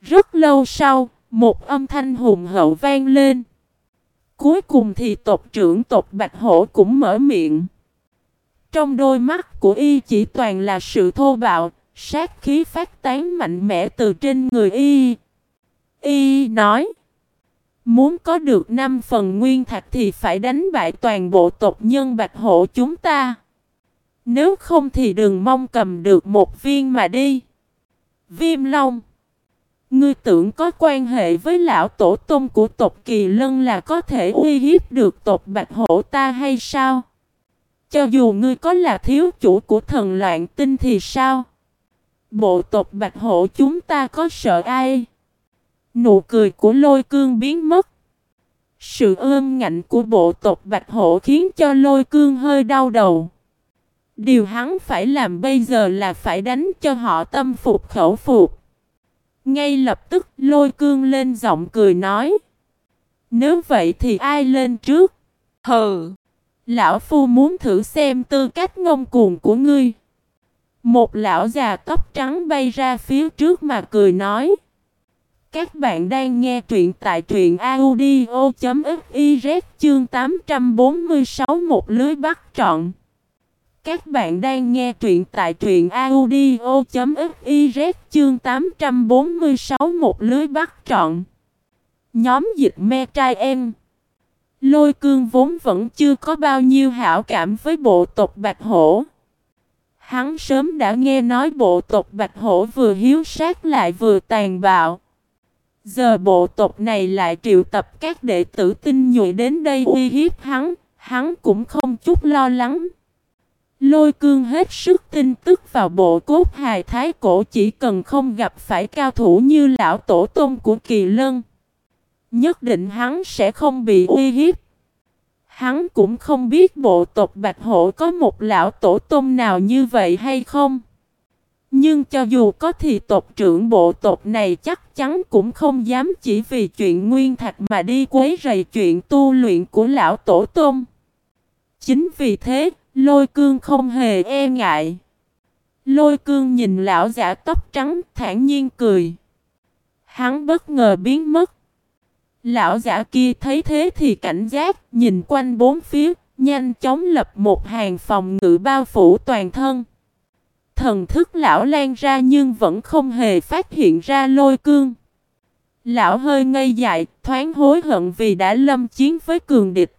Rất lâu sau, một âm thanh hùng hậu vang lên. Cuối cùng thì tộc trưởng tộc Bạch Hổ cũng mở miệng. Trong đôi mắt của y chỉ toàn là sự thô bạo, sát khí phát tán mạnh mẽ từ trên người y. Y nói, muốn có được 5 phần nguyên thạch thì phải đánh bại toàn bộ tộc nhân Bạch Hổ chúng ta. Nếu không thì đừng mong cầm được một viên mà đi. Viêm Long Ngươi tưởng có quan hệ với lão tổ tông của tộc Kỳ Lân là có thể uy hiếp được tộc Bạch Hổ ta hay sao? Cho dù ngươi có là thiếu chủ của thần loạn tinh thì sao? Bộ tộc Bạch Hổ chúng ta có sợ ai? Nụ cười của lôi cương biến mất. Sự ôm ngạnh của bộ tộc Bạch Hổ khiến cho lôi cương hơi đau đầu. Điều hắn phải làm bây giờ là phải đánh cho họ tâm phục khẩu phục. Ngay lập tức, lôi cương lên giọng cười nói. Nếu vậy thì ai lên trước? Hừ! Lão Phu muốn thử xem tư cách ngông cuồng của ngươi. Một lão già tóc trắng bay ra phía trước mà cười nói. Các bạn đang nghe truyện tại truyện audio.fiz chương 846 một lưới bắt trọn. Các bạn đang nghe truyện tại truyện audio.fiz chương 846 một lưới bắt trọn. Nhóm dịch me trai em. Lôi cương vốn vẫn chưa có bao nhiêu hảo cảm với bộ tộc Bạch Hổ. Hắn sớm đã nghe nói bộ tộc Bạch Hổ vừa hiếu sát lại vừa tàn bạo. Giờ bộ tộc này lại triệu tập các đệ tử tinh nhuệ đến đây uy hiếp hắn, hắn cũng không chút lo lắng. Lôi cương hết sức tin tức vào bộ cốt hài thái cổ chỉ cần không gặp phải cao thủ như lão tổ tôn của kỳ lân. Nhất định hắn sẽ không bị uy hiếp. Hắn cũng không biết bộ tộc Bạch Hổ có một lão tổ tôn nào như vậy hay không. Nhưng cho dù có thì tộc trưởng bộ tộc này chắc chắn cũng không dám chỉ vì chuyện nguyên thạch mà đi quấy rầy chuyện tu luyện của lão tổ tôn. Chính vì thế, lôi cương không hề e ngại. Lôi cương nhìn lão giả tóc trắng thản nhiên cười. Hắn bất ngờ biến mất. Lão giả kia thấy thế thì cảnh giác, nhìn quanh bốn phía, nhanh chóng lập một hàng phòng ngự bao phủ toàn thân. Thần thức lão lan ra nhưng vẫn không hề phát hiện ra lôi cương. Lão hơi ngây dại, thoáng hối hận vì đã lâm chiến với cường địch.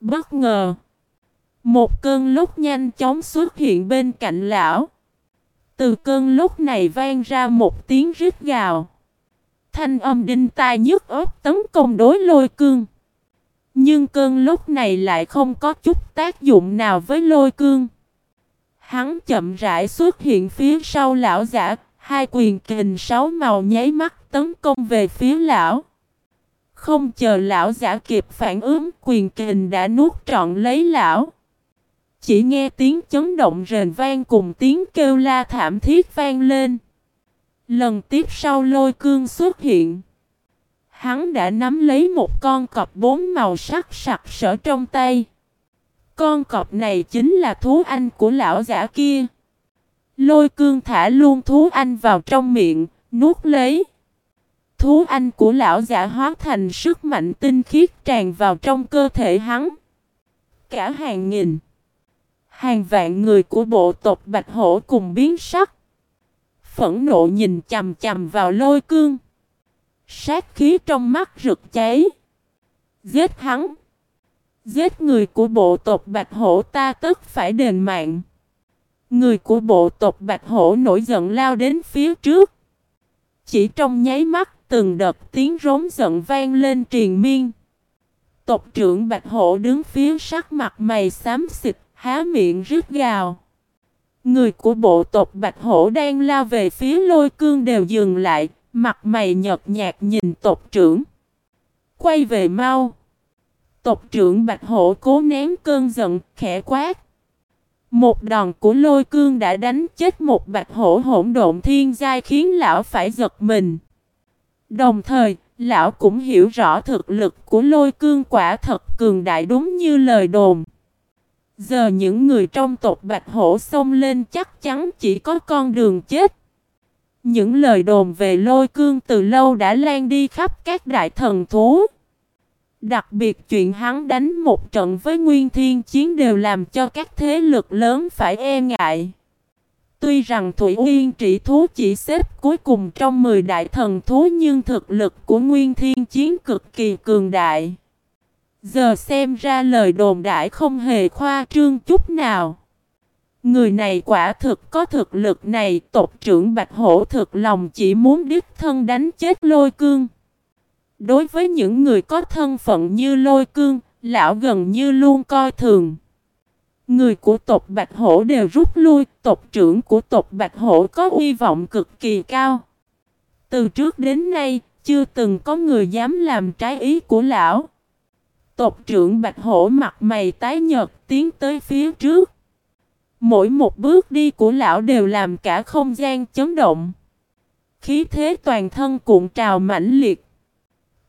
Bất ngờ, một cơn lúc nhanh chóng xuất hiện bên cạnh lão. Từ cơn lúc này vang ra một tiếng rít gào. Thanh âm đinh tai nhức ớt tấn công đối lôi cương. Nhưng cơn lúc này lại không có chút tác dụng nào với lôi cương. Hắn chậm rãi xuất hiện phía sau lão giả, hai quyền kình sáu màu nháy mắt tấn công về phía lão. Không chờ lão giả kịp phản ứng, quyền kình đã nuốt trọn lấy lão. Chỉ nghe tiếng chấn động rền vang cùng tiếng kêu la thảm thiết vang lên. Lần tiếp sau lôi cương xuất hiện. Hắn đã nắm lấy một con cọp bốn màu sắc sặc sỡ trong tay. Con cọp này chính là thú anh của lão giả kia. Lôi cương thả luôn thú anh vào trong miệng, nuốt lấy. Thú anh của lão giả hóa thành sức mạnh tinh khiết tràn vào trong cơ thể hắn. Cả hàng nghìn, hàng vạn người của bộ tộc Bạch Hổ cùng biến sắc phẫn nộ nhìn chầm chầm vào lôi cương. Sát khí trong mắt rực cháy. Giết hắn. Giết người của bộ tộc Bạch Hổ ta tức phải đền mạng. Người của bộ tộc Bạch Hổ nổi giận lao đến phía trước. Chỉ trong nháy mắt từng đợt tiếng rống giận vang lên triền miên. Tộc trưởng Bạch Hổ đứng phía sắc mặt mày xám xịt, há miệng rít gào. Người của bộ tộc Bạch Hổ đang lao về phía lôi cương đều dừng lại, mặt mày nhợt nhạt nhìn tộc trưởng. Quay về mau. Tộc trưởng Bạch Hổ cố nén cơn giận, khẽ quát. Một đòn của lôi cương đã đánh chết một Bạch Hổ hỗn độn thiên giai khiến lão phải giật mình. Đồng thời, lão cũng hiểu rõ thực lực của lôi cương quả thật cường đại đúng như lời đồn. Giờ những người trong tộc Bạch Hổ xông lên chắc chắn chỉ có con đường chết. Những lời đồn về lôi cương từ lâu đã lan đi khắp các đại thần thú. Đặc biệt chuyện hắn đánh một trận với Nguyên Thiên Chiến đều làm cho các thế lực lớn phải e ngại. Tuy rằng Thủy Uyên trị thú chỉ xếp cuối cùng trong 10 đại thần thú nhưng thực lực của Nguyên Thiên Chiến cực kỳ cường đại. Giờ xem ra lời đồn đại không hề khoa trương chút nào. Người này quả thực có thực lực này, tộc trưởng Bạch Hổ thực lòng chỉ muốn đích thân đánh chết lôi cương. Đối với những người có thân phận như lôi cương, lão gần như luôn coi thường. Người của tộc Bạch Hổ đều rút lui, tộc trưởng của tộc Bạch Hổ có uy vọng cực kỳ cao. Từ trước đến nay, chưa từng có người dám làm trái ý của lão. Tộc trưởng Bạch Hổ mặt mày tái nhợt tiến tới phía trước. Mỗi một bước đi của lão đều làm cả không gian chấn động. Khí thế toàn thân cuộn trào mãnh liệt.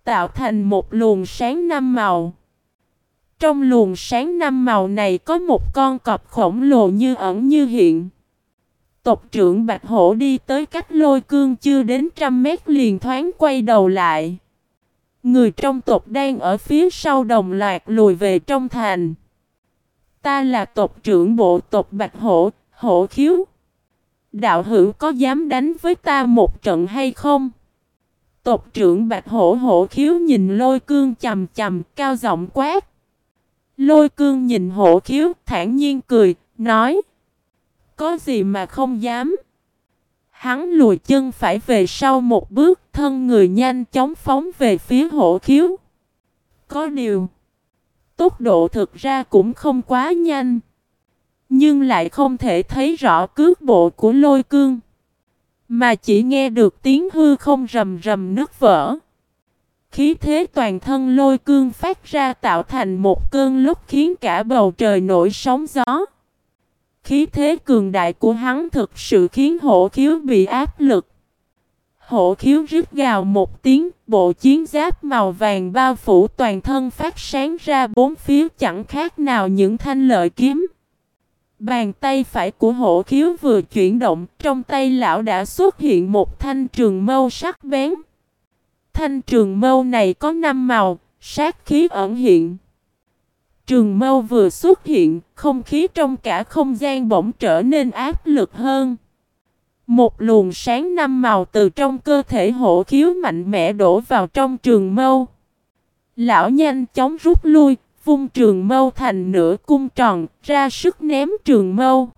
Tạo thành một luồng sáng năm màu. Trong luồng sáng năm màu này có một con cọp khổng lồ như ẩn như hiện. Tộc trưởng Bạch Hổ đi tới cách lôi cương chưa đến trăm mét liền thoáng quay đầu lại. Người trong tộc đang ở phía sau đồng loạt lùi về trong thành. Ta là tộc trưởng bộ tộc Bạch Hổ, Hổ Khiếu. Đạo hữu có dám đánh với ta một trận hay không? Tộc trưởng Bạch Hổ Hổ Khiếu nhìn lôi cương chầm chầm, cao giọng quát. Lôi cương nhìn hổ khiếu, thản nhiên cười, nói. Có gì mà không dám? Hắn lùi chân phải về sau một bước, thân người nhanh chóng phóng về phía hổ khiếu. Có điều, tốc độ thực ra cũng không quá nhanh. Nhưng lại không thể thấy rõ cước bộ của lôi cương. Mà chỉ nghe được tiếng hư không rầm rầm nứt vỡ. Khí thế toàn thân lôi cương phát ra tạo thành một cơn lúc khiến cả bầu trời nổi sóng gió. Khí thế cường đại của hắn thực sự khiến hổ khiếu bị áp lực. Hổ khiếu rít gào một tiếng, bộ chiến giáp màu vàng bao phủ toàn thân phát sáng ra bốn phía chẳng khác nào những thanh lợi kiếm. Bàn tay phải của hổ khiếu vừa chuyển động, trong tay lão đã xuất hiện một thanh trường mâu sắc bén. Thanh trường mâu này có năm màu, sát khí ẩn hiện. Trường mâu vừa xuất hiện, không khí trong cả không gian bỗng trở nên áp lực hơn. Một luồng sáng năm màu từ trong cơ thể hổ khiếu mạnh mẽ đổ vào trong trường mâu. Lão nhanh chóng rút lui, vung trường mâu thành nửa cung tròn, ra sức ném trường mâu.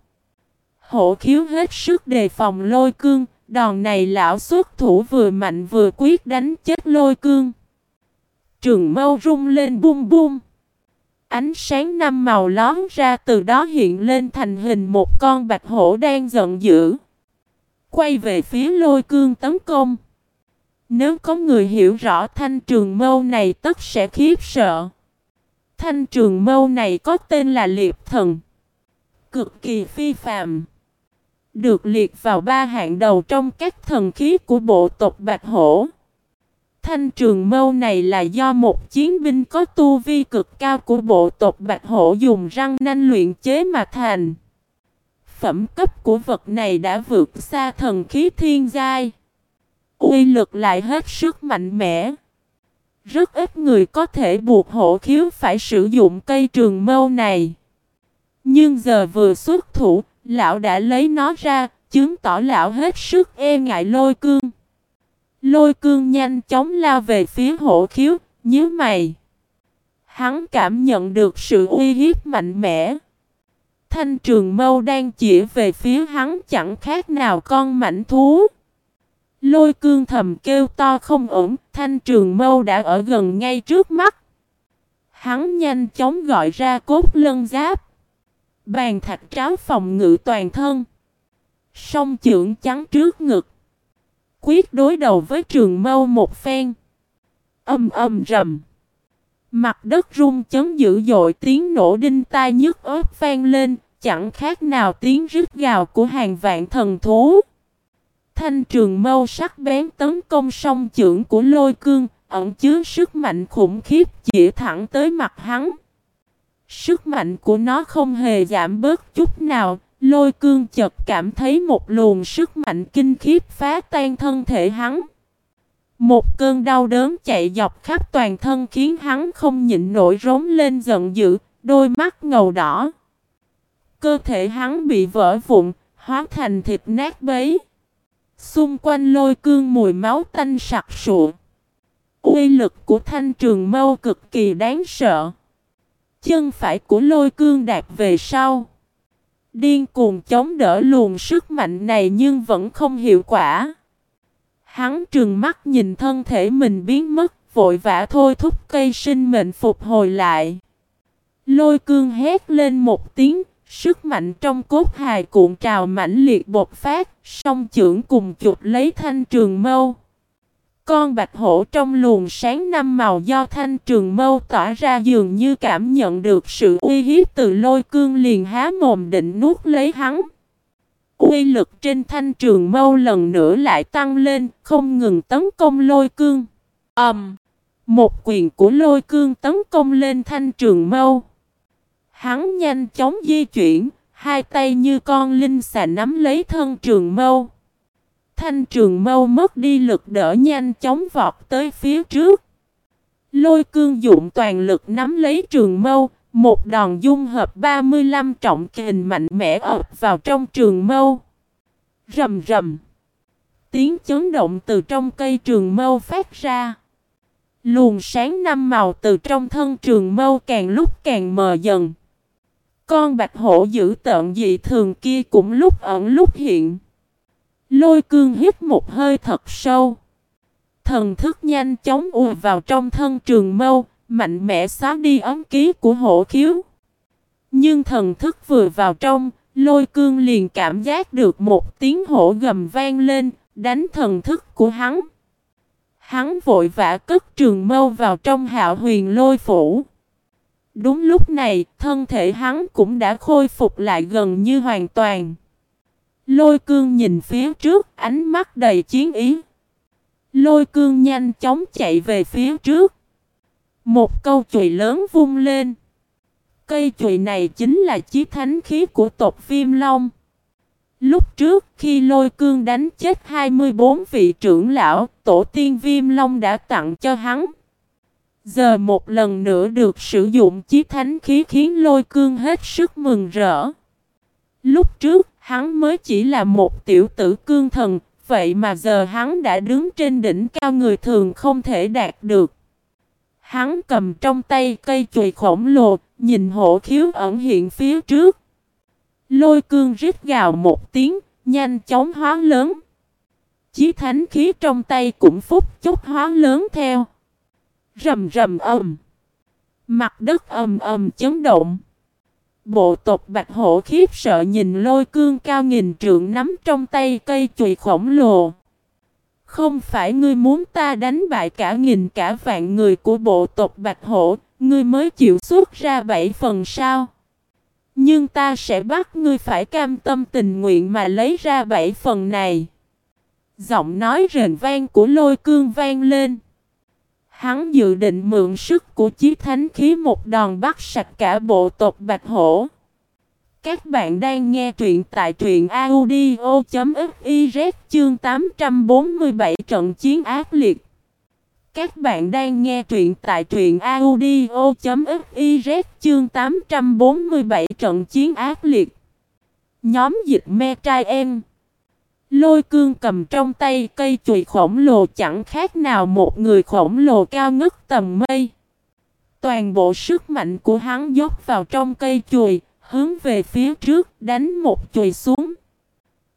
Hổ khiếu hết sức đề phòng lôi cương, Đòn này lão xuất thủ vừa mạnh vừa quyết đánh chết lôi cương. Trường mâu rung lên bum bum. Ánh sáng năm màu lón ra từ đó hiện lên thành hình một con bạch hổ đang giận dữ. Quay về phía lôi cương tấn công. Nếu có người hiểu rõ thanh trường mâu này tất sẽ khiếp sợ. Thanh trường mâu này có tên là Liệp Thần. Cực kỳ phi phàm. Được liệt vào ba hạng đầu trong các thần khí của bộ tộc Bạch Hổ. Thanh trường mâu này là do một chiến binh có tu vi cực cao của bộ tộc Bạch Hổ dùng răng nanh luyện chế mà thành. Phẩm cấp của vật này đã vượt xa thần khí thiên giai. Uy lực lại hết sức mạnh mẽ. Rất ít người có thể buộc hổ khiếu phải sử dụng cây trường mâu này. Nhưng giờ vừa xuất thủ, Lão đã lấy nó ra, chứng tỏ lão hết sức e ngại lôi cương. Lôi cương nhanh chóng lao về phía hổ khiếu, nhớ mày. Hắn cảm nhận được sự uy hiếp mạnh mẽ. Thanh trường mâu đang chỉ về phía hắn chẳng khác nào con mảnh thú. Lôi cương thầm kêu to không ổn, thanh trường mâu đã ở gần ngay trước mắt. Hắn nhanh chóng gọi ra cốt lân giáp. Bàn thạch tráo phòng ngự toàn thân. Song trưởng trắng trước ngực. Quyết đối đầu với trường mâu một phen. Âm âm rầm. Mặt đất rung chấn dữ dội tiếng nổ đinh tai nhức ớt vang lên. Chẳng khác nào tiếng rít gào của hàng vạn thần thú. Thanh trường mâu sắc bén tấn công song trưởng của lôi cương. Ẩn chứa sức mạnh khủng khiếp chỉ thẳng tới mặt hắn. Sức mạnh của nó không hề giảm bớt chút nào, Lôi cương chợt cảm thấy một luồng sức mạnh kinh khiếp phá tan thân thể hắn. Một cơn đau đớn chạy dọc khắp toàn thân khiến hắn không nhịn nổi rống lên giận dữ, đôi mắt ngầu đỏ. Cơ thể hắn bị vỡ vụn, hóa thành thịt nát bấy. Xung quanh lôi cương mùi máu tanh sặc sụa. Uy lực của thanh trường mâu cực kỳ đáng sợ. Chân phải của lôi cương đạp về sau. Điên cuồng chống đỡ luồng sức mạnh này nhưng vẫn không hiệu quả. Hắn trừng mắt nhìn thân thể mình biến mất, vội vã thôi thúc cây sinh mệnh phục hồi lại. Lôi cương hét lên một tiếng, sức mạnh trong cốt hài cuộn trào mãnh liệt bột phát, song trưởng cùng chụp lấy thanh trường mâu. Con bạch hổ trong luồng sáng năm màu do thanh trường mâu tỏa ra dường như cảm nhận được sự uy hiếp từ lôi cương liền há mồm định nuốt lấy hắn. Uy lực trên thanh trường mâu lần nữa lại tăng lên, không ngừng tấn công lôi cương. ầm, um, Một quyền của lôi cương tấn công lên thanh trường mâu. Hắn nhanh chóng di chuyển, hai tay như con linh xà nắm lấy thân trường mâu. Thanh trường mâu mất đi lực đỡ nhanh chóng vọt tới phía trước. Lôi cương dụng toàn lực nắm lấy trường mâu, một đòn dung hợp 35 trọng kình mạnh mẽ ập vào trong trường mâu. Rầm rầm. Tiếng chấn động từ trong cây trường mâu phát ra. Luồng sáng năm màu từ trong thân trường mâu càng lúc càng mờ dần. Con bạch hổ dữ tợn dị thường kia cũng lúc ẩn lúc hiện. Lôi cương hít một hơi thật sâu. Thần thức nhanh chóng ùa vào trong thân trường mâu, mạnh mẽ xóa đi ấm ký của hổ khiếu. Nhưng thần thức vừa vào trong, lôi cương liền cảm giác được một tiếng hổ gầm vang lên, đánh thần thức của hắn. Hắn vội vã cất trường mâu vào trong hạo huyền lôi phủ. Đúng lúc này, thân thể hắn cũng đã khôi phục lại gần như hoàn toàn. Lôi cương nhìn phía trước, ánh mắt đầy chiến ý. Lôi cương nhanh chóng chạy về phía trước. Một câu chùy lớn vung lên. Cây chùy này chính là chiếc thánh khí của tộc Viêm Long. Lúc trước khi lôi cương đánh chết 24 vị trưởng lão, tổ tiên Viêm Long đã tặng cho hắn. Giờ một lần nữa được sử dụng chiếc thánh khí khiến lôi cương hết sức mừng rỡ. Lúc trước, hắn mới chỉ là một tiểu tử cương thần, vậy mà giờ hắn đã đứng trên đỉnh cao người thường không thể đạt được. Hắn cầm trong tay cây chùy khổng lồ, nhìn hộ khiếu ẩn hiện phía trước. Lôi cương rít gào một tiếng, nhanh chóng hóa lớn. Chí thánh khí trong tay cũng phúc chốc hóa lớn theo. Rầm rầm ầm. Mặt đất ầm ầm chấn động. Bộ tộc Bạch Hổ khiếp sợ nhìn lôi cương cao nghìn trượng nắm trong tay cây chùy khổng lồ. Không phải ngươi muốn ta đánh bại cả nghìn cả vạn người của bộ tộc Bạch Hổ, ngươi mới chịu xuất ra bảy phần sao? Nhưng ta sẽ bắt ngươi phải cam tâm tình nguyện mà lấy ra bảy phần này. Giọng nói rền vang của lôi cương vang lên. Hắn dự định mượn sức của chiếc thánh khí một đòn bắt sạch cả bộ tộc Bạch Hổ. Các bạn đang nghe truyện tại truyện audio.fiz chương 847 trận chiến ác liệt. Các bạn đang nghe truyện tại truyện audio.fiz chương 847 trận chiến ác liệt. Nhóm dịch me trai em. Lôi cương cầm trong tay cây chùy khổng lồ chẳng khác nào một người khổng lồ cao ngất tầm mây. Toàn bộ sức mạnh của hắn dốc vào trong cây chùy, hướng về phía trước đánh một chùy xuống.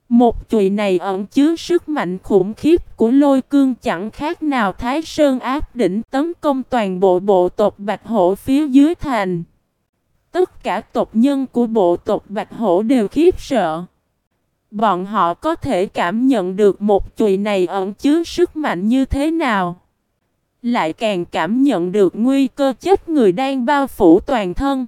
Một chùy này ẩn chứa sức mạnh khủng khiếp của lôi cương chẳng khác nào Thái Sơn áp đỉnh tấn công toàn bộ bộ tộc Bạch Hổ phía dưới thành. Tất cả tộc nhân của bộ tộc Bạch Hổ đều khiếp sợ. Bọn họ có thể cảm nhận được một chùy này ẩn chứa sức mạnh như thế nào. Lại càng cảm nhận được nguy cơ chết người đang bao phủ toàn thân.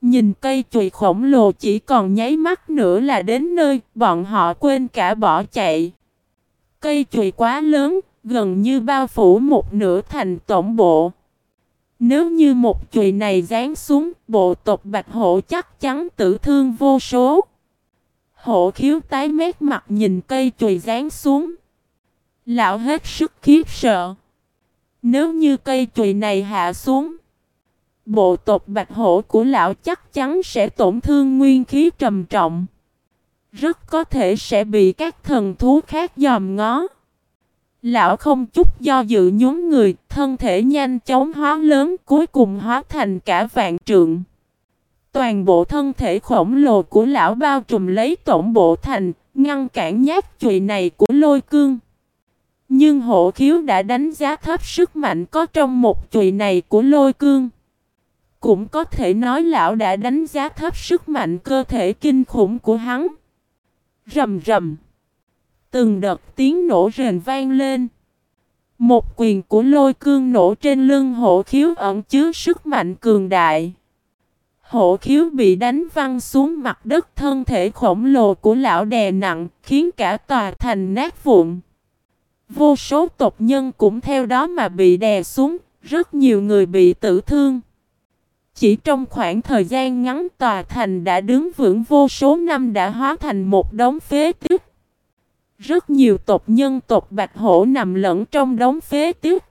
Nhìn cây chùy khổng lồ chỉ còn nháy mắt nữa là đến nơi, bọn họ quên cả bỏ chạy. Cây chùy quá lớn, gần như bao phủ một nửa thành tổng bộ. Nếu như một chùy này giáng xuống, bộ tộc Bạch Hổ chắc chắn tử thương vô số. Hổ khiếu tái mét mặt nhìn cây chùy rán xuống. Lão hết sức khiếp sợ. Nếu như cây chùy này hạ xuống. Bộ tộc bạch hổ của lão chắc chắn sẽ tổn thương nguyên khí trầm trọng. Rất có thể sẽ bị các thần thú khác dòm ngó. Lão không chút do dự nhún người, thân thể nhanh chóng hóa lớn cuối cùng hóa thành cả vạn trượng. Toàn bộ thân thể khổng lồ của lão bao trùm lấy tổng bộ thành, ngăn cản nhát chùy này của lôi cương. Nhưng hộ khiếu đã đánh giá thấp sức mạnh có trong một chùy này của lôi cương. Cũng có thể nói lão đã đánh giá thấp sức mạnh cơ thể kinh khủng của hắn. Rầm rầm. Từng đợt tiếng nổ rền vang lên. Một quyền của lôi cương nổ trên lưng hộ khiếu ẩn chứa sức mạnh cường đại. Hộ khiếu bị đánh văng xuống mặt đất thân thể khổng lồ của lão đè nặng, khiến cả tòa thành nát vụn. Vô số tộc nhân cũng theo đó mà bị đè xuống, rất nhiều người bị tử thương. Chỉ trong khoảng thời gian ngắn tòa thành đã đứng vững vô số năm đã hóa thành một đống phế tích. Rất nhiều tộc nhân tộc Bạch Hổ nằm lẫn trong đống phế tích.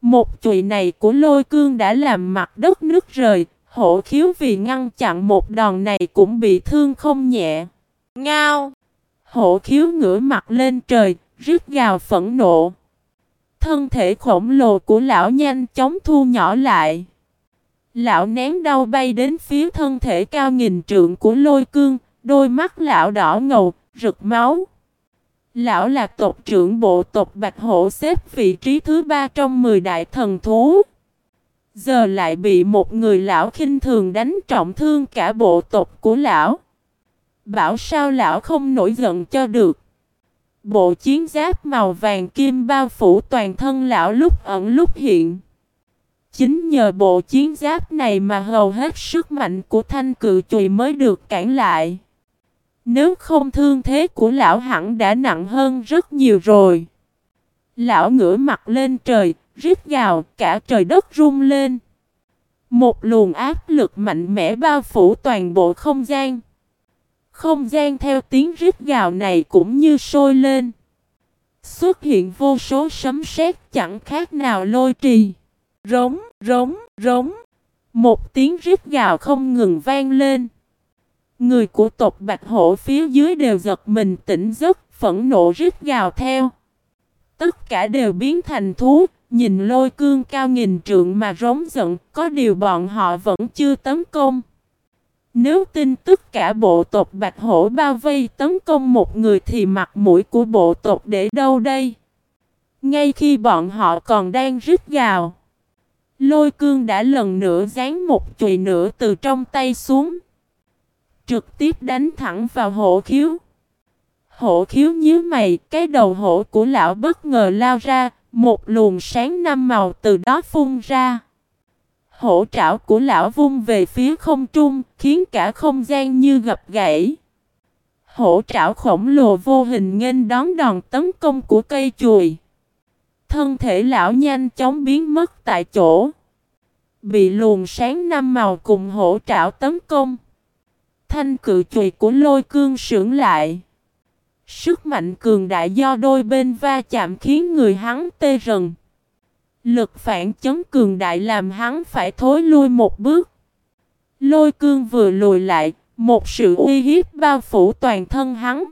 Một chùy này của lôi cương đã làm mặt đất nước rời, hổ khiếu vì ngăn chặn một đòn này cũng bị thương không nhẹ. Ngao! Hổ khiếu ngửa mặt lên trời, rít gào phẫn nộ. Thân thể khổng lồ của lão nhanh chóng thu nhỏ lại. Lão nén đau bay đến phía thân thể cao nghìn trượng của lôi cương, đôi mắt lão đỏ ngầu, rực máu. Lão là tộc trưởng bộ tộc Bạch Hổ xếp vị trí thứ ba trong 10 đại thần thú. Giờ lại bị một người lão khinh thường đánh trọng thương cả bộ tộc của lão. Bảo sao lão không nổi giận cho được. Bộ chiến giáp màu vàng kim bao phủ toàn thân lão lúc ẩn lúc hiện. Chính nhờ bộ chiến giáp này mà hầu hết sức mạnh của thanh cự chùy mới được cản lại. Nếu không thương thế của lão hẳn đã nặng hơn rất nhiều rồi. Lão ngửa mặt lên trời, rít gào, cả trời đất rung lên. Một luồng áp lực mạnh mẽ bao phủ toàn bộ không gian. Không gian theo tiếng rít gào này cũng như sôi lên. Xuất hiện vô số sấm sét chẳng khác nào lôi trì. Rống, rống, rống. Một tiếng rít gào không ngừng vang lên. Người của tộc Bạch Hổ phía dưới đều giật mình tỉnh giấc, phẫn nộ rít gào theo. Tất cả đều biến thành thú, nhìn lôi cương cao nghìn trượng mà rống giận, có điều bọn họ vẫn chưa tấn công. Nếu tin tức cả bộ tộc Bạch Hổ bao vây tấn công một người thì mặt mũi của bộ tộc để đâu đây? Ngay khi bọn họ còn đang rít gào, lôi cương đã lần nữa dán một chùy nữa từ trong tay xuống. Trực tiếp đánh thẳng vào hổ khiếu. Hổ khiếu nhíu mày, cái đầu hổ của lão bất ngờ lao ra, một luồng sáng năm màu từ đó phun ra. Hổ trảo của lão vung về phía không trung, khiến cả không gian như gập gãy. Hổ trảo khổng lồ vô hình nghênh đón đòn tấn công của cây chùi. Thân thể lão nhanh chóng biến mất tại chỗ. Bị luồng sáng năm màu cùng hổ trảo tấn công. Thanh cự chùi của lôi cương sưởng lại. Sức mạnh cường đại do đôi bên va chạm khiến người hắn tê rần. Lực phản chấn cường đại làm hắn phải thối lui một bước. Lôi cương vừa lùi lại, một sự uy hiếp bao phủ toàn thân hắn.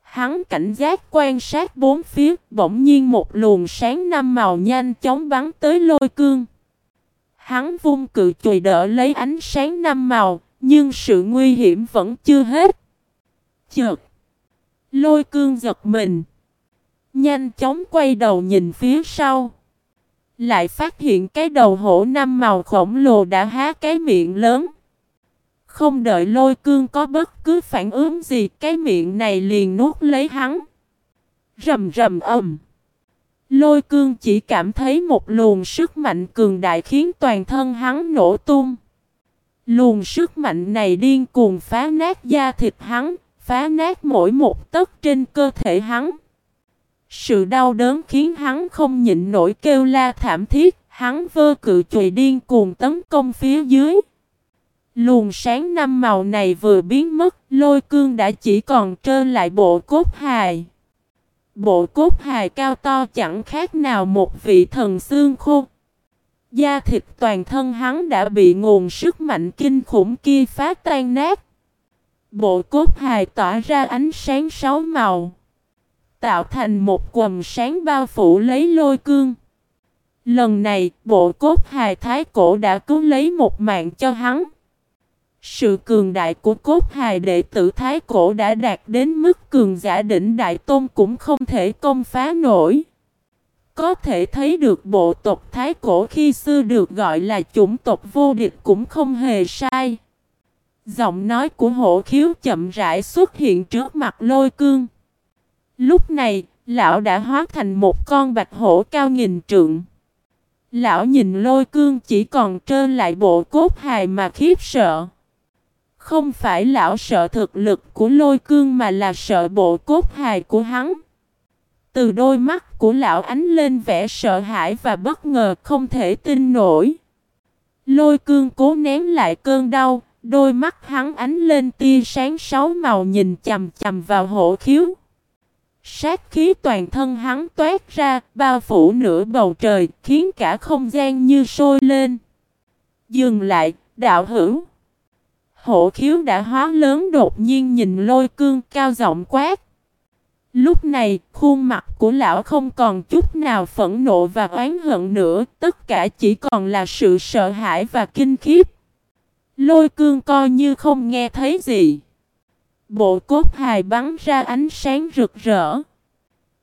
Hắn cảnh giác quan sát bốn phía, bỗng nhiên một luồng sáng năm màu nhanh chóng bắn tới lôi cương. Hắn vung cự chùy đỡ lấy ánh sáng năm màu, nhưng sự nguy hiểm vẫn chưa hết. Chợt, lôi cương giật mình. Nhanh chóng quay đầu nhìn phía sau. Lại phát hiện cái đầu hổ năm màu khổng lồ đã há cái miệng lớn. Không đợi lôi cương có bất cứ phản ứng gì, cái miệng này liền nuốt lấy hắn. Rầm rầm ầm. Lôi cương chỉ cảm thấy một luồng sức mạnh cường đại khiến toàn thân hắn nổ tung. Luồng sức mạnh này điên cuồng phá nát da thịt hắn, phá nát mỗi một tấc trên cơ thể hắn. Sự đau đớn khiến hắn không nhịn nổi kêu la thảm thiết, hắn vơ cự chùy điên cuồng tấn công phía dưới. Luồng sáng năm màu này vừa biến mất, lôi cương đã chỉ còn trơ lại bộ cốt hài. Bộ cốt hài cao to chẳng khác nào một vị thần xương khô. Da thịt toàn thân hắn đã bị nguồn sức mạnh kinh khủng kia phá tan nát. Bộ cốt hài tỏa ra ánh sáng sáu màu. Tạo thành một quầm sáng bao phủ lấy lôi cương. Lần này, bộ cốt hài thái cổ đã cứu lấy một mạng cho hắn. Sự cường đại của cốt hài đệ tử Thái Cổ đã đạt đến mức cường giả đỉnh đại tôn cũng không thể công phá nổi. Có thể thấy được bộ tộc Thái Cổ khi xưa được gọi là chủng tộc vô địch cũng không hề sai. Giọng nói của hổ khiếu chậm rãi xuất hiện trước mặt lôi cương. Lúc này, lão đã hóa thành một con bạch hổ cao nghìn trượng. Lão nhìn lôi cương chỉ còn trơn lại bộ cốt hài mà khiếp sợ. Không phải lão sợ thực lực của lôi cương mà là sợ bộ cốt hài của hắn. Từ đôi mắt của lão ánh lên vẻ sợ hãi và bất ngờ không thể tin nổi. Lôi cương cố nén lại cơn đau, đôi mắt hắn ánh lên tia sáng sáu màu nhìn chầm chầm vào hộ khiếu. Sát khí toàn thân hắn toát ra, bao phủ nửa bầu trời, khiến cả không gian như sôi lên. Dừng lại, đạo hữu. Hổ khiếu đã hóa lớn đột nhiên nhìn lôi cương cao giọng quát. Lúc này, khuôn mặt của lão không còn chút nào phẫn nộ và oán hận nữa, tất cả chỉ còn là sự sợ hãi và kinh khiếp. Lôi cương coi như không nghe thấy gì. Bộ cốt hài bắn ra ánh sáng rực rỡ.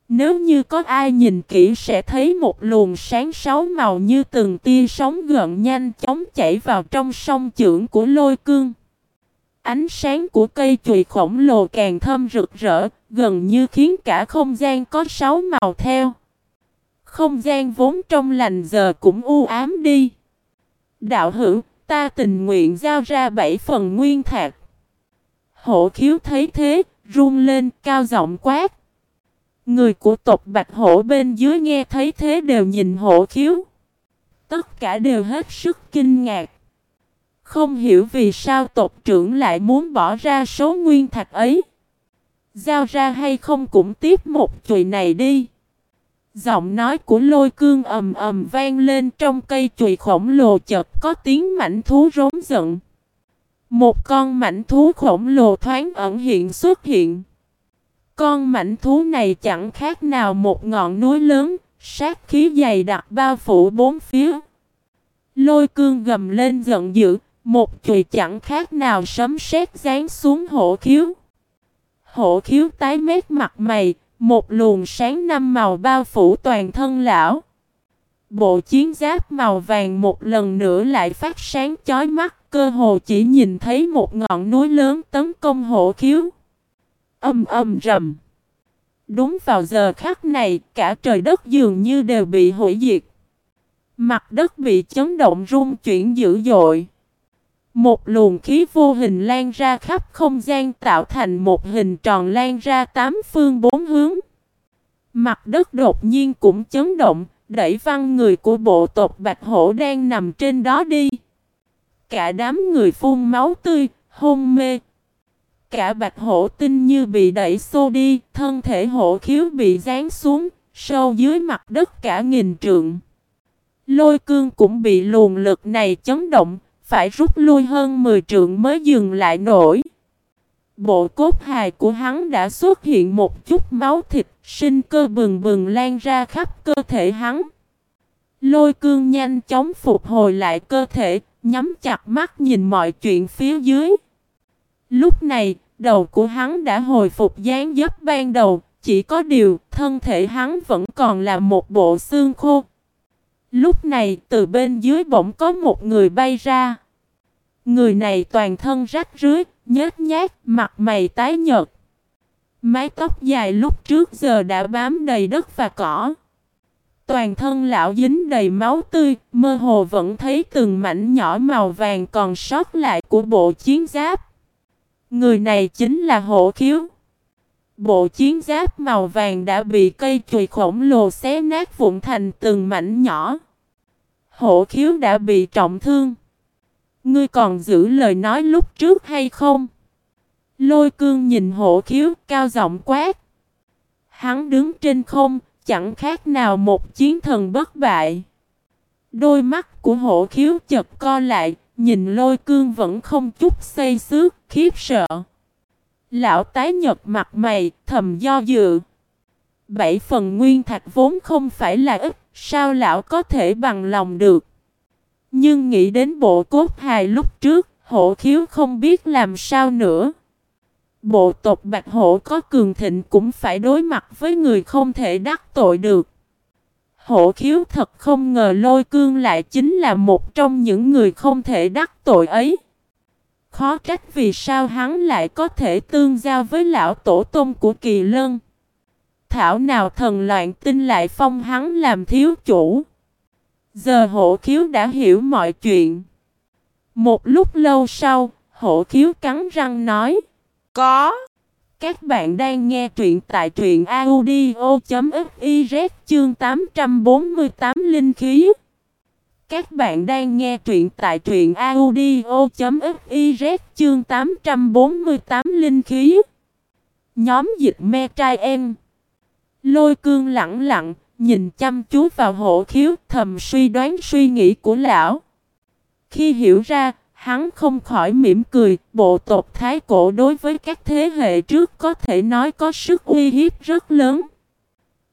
Nếu như có ai nhìn kỹ sẽ thấy một luồng sáng sáu màu như từng tia sóng gợn nhanh chóng chảy vào trong sông trưởng của lôi cương. Ánh sáng của cây chùy khổng lồ càng thơm rực rỡ, gần như khiến cả không gian có sáu màu theo. Không gian vốn trong lành giờ cũng u ám đi. Đạo hữu, ta tình nguyện giao ra bảy phần nguyên thạc. Hổ khiếu thấy thế, run lên cao giọng quát. Người của tộc Bạch Hổ bên dưới nghe thấy thế đều nhìn hổ khiếu. Tất cả đều hết sức kinh ngạc. Không hiểu vì sao tộc trưởng lại muốn bỏ ra số nguyên thạch ấy. Giao ra hay không cũng tiếp một chùi này đi. Giọng nói của lôi cương ầm ầm vang lên trong cây chùy khổng lồ chợt có tiếng mảnh thú rống giận. Một con mảnh thú khổng lồ thoáng ẩn hiện xuất hiện. Con mảnh thú này chẳng khác nào một ngọn núi lớn, sát khí dày đặc bao phủ bốn phía. Lôi cương gầm lên giận dữ, một chùy chẳng khác nào sấm sét giáng xuống hổ khiếu. Hổ khiếu tái mét mặt mày, một luồng sáng năm màu bao phủ toàn thân lão. Bộ chiến giáp màu vàng một lần nữa lại phát sáng chói mắt, cơ hồ chỉ nhìn thấy một ngọn núi lớn tấn công hổ khiếu. Âm âm rầm. Đúng vào giờ khắc này, cả trời đất dường như đều bị hủy diệt. Mặt đất bị chấn động rung chuyển dữ dội. Một luồng khí vô hình lan ra khắp không gian tạo thành một hình tròn lan ra tám phương bốn hướng. Mặt đất đột nhiên cũng chấn động, đẩy văng người của bộ tộc Bạch Hổ đang nằm trên đó đi. Cả đám người phun máu tươi, hôn mê. Cả Bạch Hổ tinh như bị đẩy xô đi, thân thể hổ khiếu bị dán xuống, sâu dưới mặt đất cả nghìn trượng. Lôi cương cũng bị luồng lực này chấn động, phải rút lui hơn 10 trượng mới dừng lại nổi. Bộ cốt hài của hắn đã xuất hiện một chút máu thịt, sinh cơ bừng bừng lan ra khắp cơ thể hắn. Lôi cương nhanh chóng phục hồi lại cơ thể, nhắm chặt mắt nhìn mọi chuyện phía dưới. Lúc này, đầu của hắn đã hồi phục dáng dấp ban đầu, chỉ có điều thân thể hắn vẫn còn là một bộ xương khô. Lúc này từ bên dưới bỗng có một người bay ra. Người này toàn thân rách rưới, nhếch nhác, mặt mày tái nhợt. Mái tóc dài lúc trước giờ đã bám đầy đất và cỏ. Toàn thân lão dính đầy máu tươi, mơ hồ vẫn thấy từng mảnh nhỏ màu vàng còn sót lại của bộ chiến giáp. Người này chính là hộ khiếu. Bộ chiến giáp màu vàng đã bị cây chùy khổng lồ xé nát vụn thành từng mảnh nhỏ. Hổ khiếu đã bị trọng thương. Ngươi còn giữ lời nói lúc trước hay không? Lôi cương nhìn Hổ khiếu cao giọng quát. Hắn đứng trên không, chẳng khác nào một chiến thần bất bại. Đôi mắt của Hổ khiếu chật co lại, nhìn lôi cương vẫn không chút xây xước, khiếp sợ. Lão tái nhật mặt mày, thầm do dự. Bảy phần nguyên thạch vốn không phải là ít, sao lão có thể bằng lòng được. Nhưng nghĩ đến bộ cốt hài lúc trước, hộ khiếu không biết làm sao nữa. Bộ tộc Bạch Hổ có cường thịnh cũng phải đối mặt với người không thể đắc tội được. Hổ khiếu thật không ngờ lôi cương lại chính là một trong những người không thể đắc tội ấy. Khó trách vì sao hắn lại có thể tương giao với lão tổ tông của kỳ lân. Thảo nào thần loạn tin lại phong hắn làm thiếu chủ. Giờ hổ khiếu đã hiểu mọi chuyện. Một lúc lâu sau, hổ khiếu cắn răng nói. Có. Các bạn đang nghe truyện tại truyện audio.fiz chương 848 Linh khí. Các bạn đang nghe truyện tại truyện audio.fiz chương 848 Linh khí. Nhóm dịch me trai em. Lôi cương lặng lặng, nhìn chăm chú vào hộ khiếu thầm suy đoán suy nghĩ của lão. Khi hiểu ra, hắn không khỏi mỉm cười, bộ tộc Thái Cổ đối với các thế hệ trước có thể nói có sức uy hiếp rất lớn.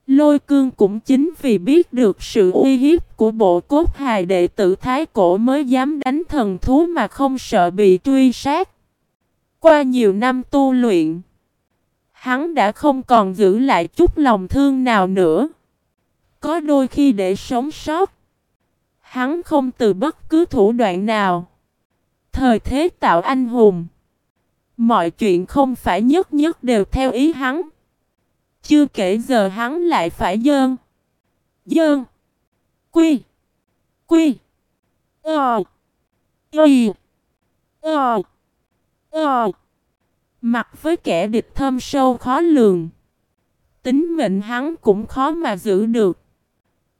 Lôi cương cũng chính vì biết được sự uy hiếp của bộ cốt hài đệ tử Thái Cổ mới dám đánh thần thú mà không sợ bị truy sát. Qua nhiều năm tu luyện, hắn đã không còn giữ lại chút lòng thương nào nữa. Có đôi khi để sống sót, hắn không từ bất cứ thủ đoạn nào. Thời thế tạo anh hùng, mọi chuyện không phải nhất nhất đều theo ý hắn. Chưa kể giờ hắn lại phải dơn. Dơn. Quy. Quy. Ờ. Y. Ờ. Ờ. Mặt với kẻ địch thâm sâu khó lường. Tính mệnh hắn cũng khó mà giữ được.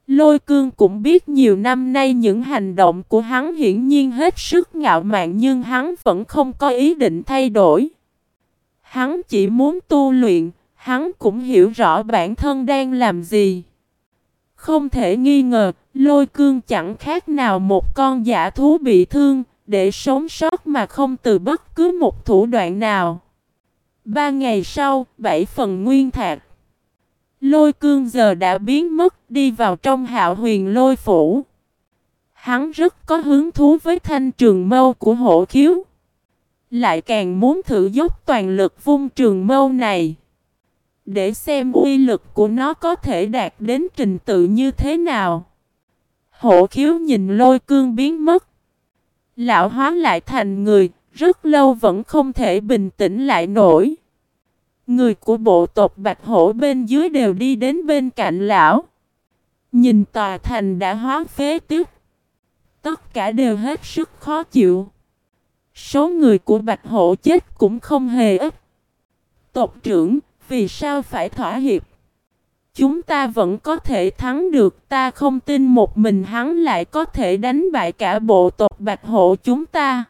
Lôi cương cũng biết nhiều năm nay những hành động của hắn hiển nhiên hết sức ngạo mạn nhưng hắn vẫn không có ý định thay đổi. Hắn chỉ muốn tu luyện, hắn cũng hiểu rõ bản thân đang làm gì. Không thể nghi ngờ, lôi cương chẳng khác nào một con giả thú bị thương, để sống sót mà không từ bất cứ một thủ đoạn nào. Ba ngày sau, bảy phần nguyên thạc. Lôi cương giờ đã biến mất đi vào trong hạo huyền lôi phủ. Hắn rất có hứng thú với thanh trường mâu của hộ khiếu. Lại càng muốn thử dốc toàn lực vung trường mâu này. Để xem uy lực của nó có thể đạt đến trình tự như thế nào. Hộ khiếu nhìn lôi cương biến mất. Lão hóa lại thành người, rất lâu vẫn không thể bình tĩnh lại nổi. Người của bộ tộc Bạch Hổ bên dưới đều đi đến bên cạnh lão. Nhìn tòa thành đã hóa phế tiếp. Tất cả đều hết sức khó chịu. Số người của Bạch Hổ chết cũng không hề ít. Tộc trưởng, vì sao phải thỏa hiệp? Chúng ta vẫn có thể thắng được, ta không tin một mình hắn lại có thể đánh bại cả bộ tộc Bạch hộ chúng ta.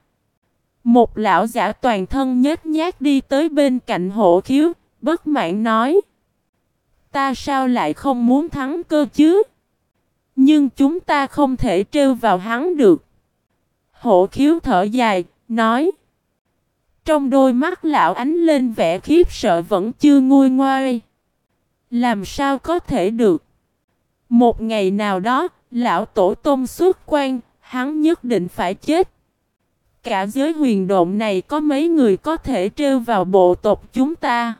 Một lão giả toàn thân nhếch nhác đi tới bên cạnh hộ khiếu, bất mãn nói. Ta sao lại không muốn thắng cơ chứ? Nhưng chúng ta không thể trêu vào hắn được. Hộ khiếu thở dài, nói. Trong đôi mắt lão ánh lên vẻ khiếp sợ vẫn chưa nguôi ngoai. Làm sao có thể được? Một ngày nào đó, lão tổ tôm xuất quan, hắn nhất định phải chết. Cả giới huyền độn này có mấy người có thể trêu vào bộ tộc chúng ta.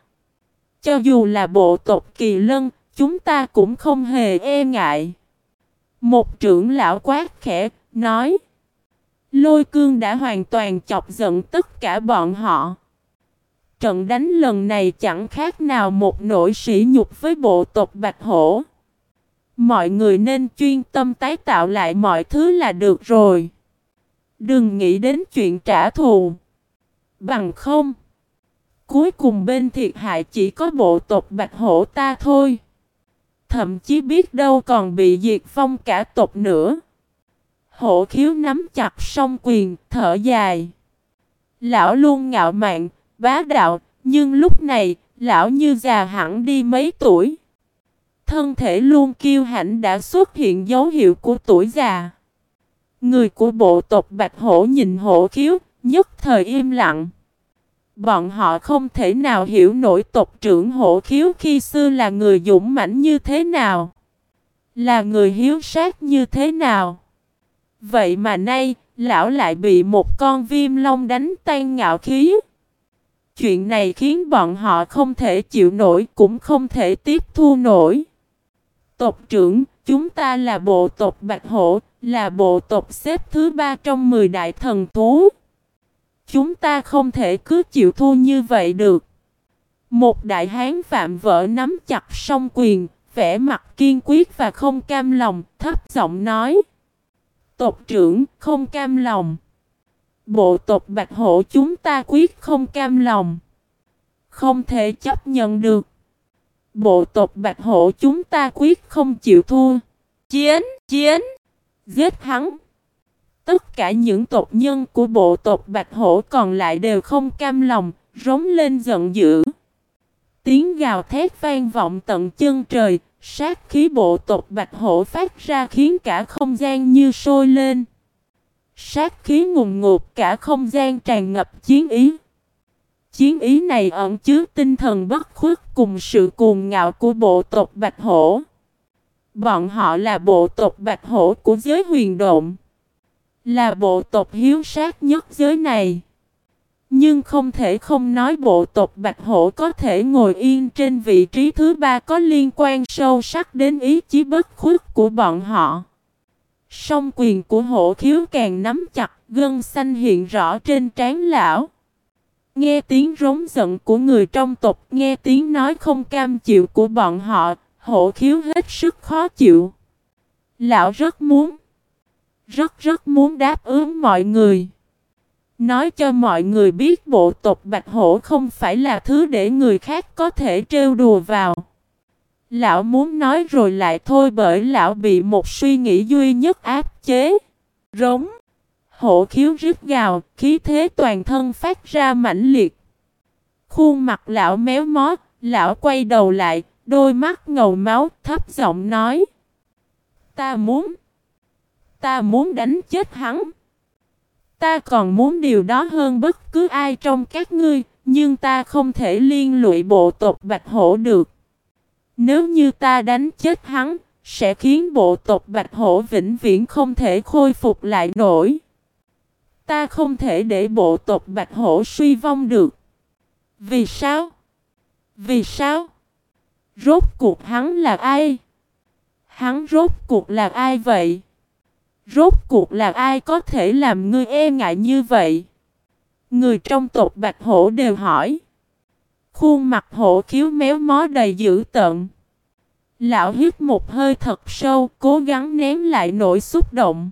Cho dù là bộ tộc kỳ lân, chúng ta cũng không hề e ngại. Một trưởng lão quát khẽ, nói. Lôi cương đã hoàn toàn chọc giận tất cả bọn họ. Trận đánh lần này chẳng khác nào một nỗi sỉ nhục với bộ tộc Bạch Hổ. Mọi người nên chuyên tâm tái tạo lại mọi thứ là được rồi. Đừng nghĩ đến chuyện trả thù. Bằng không. Cuối cùng bên thiệt hại chỉ có bộ tộc Bạch Hổ ta thôi. Thậm chí biết đâu còn bị diệt phong cả tộc nữa. Hổ khiếu nắm chặt song quyền, thở dài. Lão luôn ngạo mạn, bá đạo, nhưng lúc này, lão như già hẳn đi mấy tuổi. Thân thể luôn kiêu hãnh đã xuất hiện dấu hiệu của tuổi già. Người của bộ tộc Bạch Hổ nhìn hổ khiếu, nhất thời im lặng. Bọn họ không thể nào hiểu nổi tộc trưởng hổ khiếu khi xưa là người dũng mãnh như thế nào. Là người hiếu sát như thế nào. Vậy mà nay, lão lại bị một con viêm long đánh tan ngạo khí. Chuyện này khiến bọn họ không thể chịu nổi cũng không thể tiếp thu nổi. Tộc trưởng, chúng ta là bộ tộc Bạch Hổ, là bộ tộc xếp thứ ba trong 10 đại thần thú. Chúng ta không thể cứ chịu thua như vậy được. Một đại hán phạm vợ nắm chặt song quyền, vẻ mặt kiên quyết và không cam lòng, thấp giọng nói. Tộc trưởng không cam lòng. Bộ tộc Bạch Hổ chúng ta quyết không cam lòng. Không thể chấp nhận được. Bộ tộc Bạch Hổ chúng ta quyết không chịu thua. Chiến, chiến, giết hắn. Tất cả những tộc nhân của bộ tộc Bạch Hổ còn lại đều không cam lòng, rống lên giận dữ. Tiếng gào thét vang vọng tận chân trời, sát khí bộ tộc Bạch Hổ phát ra khiến cả không gian như sôi lên. Sát khí ngùng ngụt, cả không gian tràn ngập chiến ý. Chiến ý này ẩn chứa tinh thần bất khuất cùng sự cuồng ngạo của bộ tộc Bạch Hổ. Bọn họ là bộ tộc Bạch Hổ của giới huyền độn. Là bộ tộc hiếu sát nhất giới này. Nhưng không thể không nói bộ tộc Bạch Hổ có thể ngồi yên trên vị trí thứ ba có liên quan sâu sắc đến ý chí bất khuất của bọn họ. Song quyền của hổ khiếu càng nắm chặt, gân xanh hiện rõ trên trán lão. Nghe tiếng rống giận của người trong tộc, nghe tiếng nói không cam chịu của bọn họ, hổ khiếu hết sức khó chịu. Lão rất muốn, rất rất muốn đáp ứng mọi người. Nói cho mọi người biết bộ tộc Bạch Hổ không phải là thứ để người khác có thể trêu đùa vào. Lão muốn nói rồi lại thôi bởi lão bị một suy nghĩ duy nhất áp chế. Rống. Hổ khiếu rít gào, khí thế toàn thân phát ra mãnh liệt. Khuôn mặt lão méo mó, lão quay đầu lại, đôi mắt ngầu máu, thấp giọng nói. Ta muốn, ta muốn đánh chết hắn. Ta còn muốn điều đó hơn bất cứ ai trong các ngươi, nhưng ta không thể liên lụy bộ tộc Bạch Hổ được. Nếu như ta đánh chết hắn, sẽ khiến bộ tộc Bạch Hổ vĩnh viễn không thể khôi phục lại nổi. Ta không thể để bộ tộc Bạch Hổ suy vong được. Vì sao? Vì sao? Rốt cuộc hắn là ai? Hắn rốt cuộc là ai vậy? Rốt cuộc là ai có thể làm ngươi e ngại như vậy? Người trong tộc Bạch Hổ đều hỏi. Khuôn mặt hổ khiếu méo mó đầy dữ tợn. Lão hít một hơi thật sâu, cố gắng nén lại nỗi xúc động.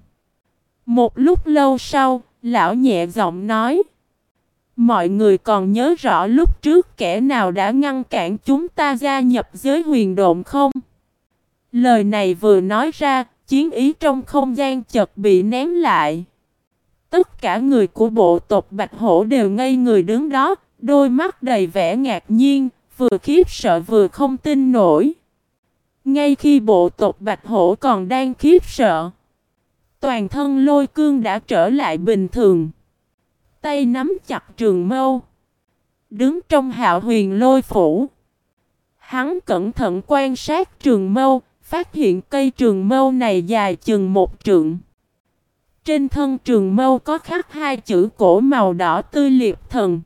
Một lúc lâu sau, lão nhẹ giọng nói. Mọi người còn nhớ rõ lúc trước kẻ nào đã ngăn cản chúng ta gia nhập giới huyền độn không? Lời này vừa nói ra, chiến ý trong không gian chợt bị nén lại. Tất cả người của bộ tộc Bạch Hổ đều ngây người đứng đó, đôi mắt đầy vẻ ngạc nhiên, vừa khiếp sợ vừa không tin nổi. Ngay khi bộ tộc Bạch Hổ còn đang khiếp sợ, toàn thân lôi cương đã trở lại bình thường. Tay nắm chặt trường mâu, đứng trong hạo huyền lôi phủ. Hắn cẩn thận quan sát trường mâu, phát hiện cây trường mâu này dài chừng một trượng. Trên thân trường mâu có khắc hai chữ cổ màu đỏ tươi liệp thần.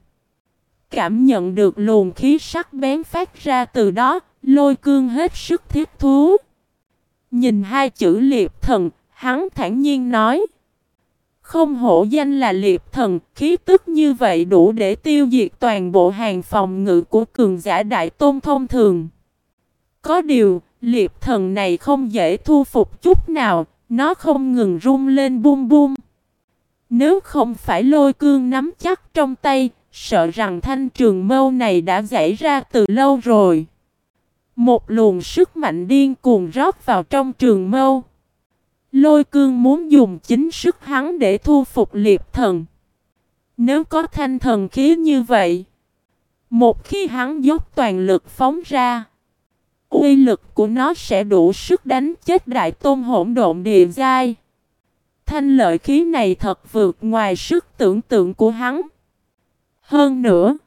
Cảm nhận được luồng khí sắc bén phát ra từ đó, lôi cương hết sức thiết thú. Nhìn hai chữ liệp thần, hắn thản nhiên nói. Không hổ danh là liệp thần, khí tức như vậy đủ để tiêu diệt toàn bộ hàng phòng ngự của cường giả đại tôn thông thường. Có điều, liệp thần này không dễ thu phục chút nào, nó không ngừng rung lên bum bum. Nếu không phải lôi cương nắm chắc trong tay, sợ rằng thanh trường mâu này đã xảy ra từ lâu rồi. Một luồng sức mạnh điên cuồng rót vào trong trường mâu. Lôi cương muốn dùng chính sức hắn để thu phục liệp thần. Nếu có thanh thần khí như vậy, một khi hắn dốc toàn lực phóng ra, uy lực của nó sẽ đủ sức đánh chết đại tôn hỗn độn địa giai. Thanh lợi khí này thật vượt ngoài sức tưởng tượng của hắn. Hơn nữa,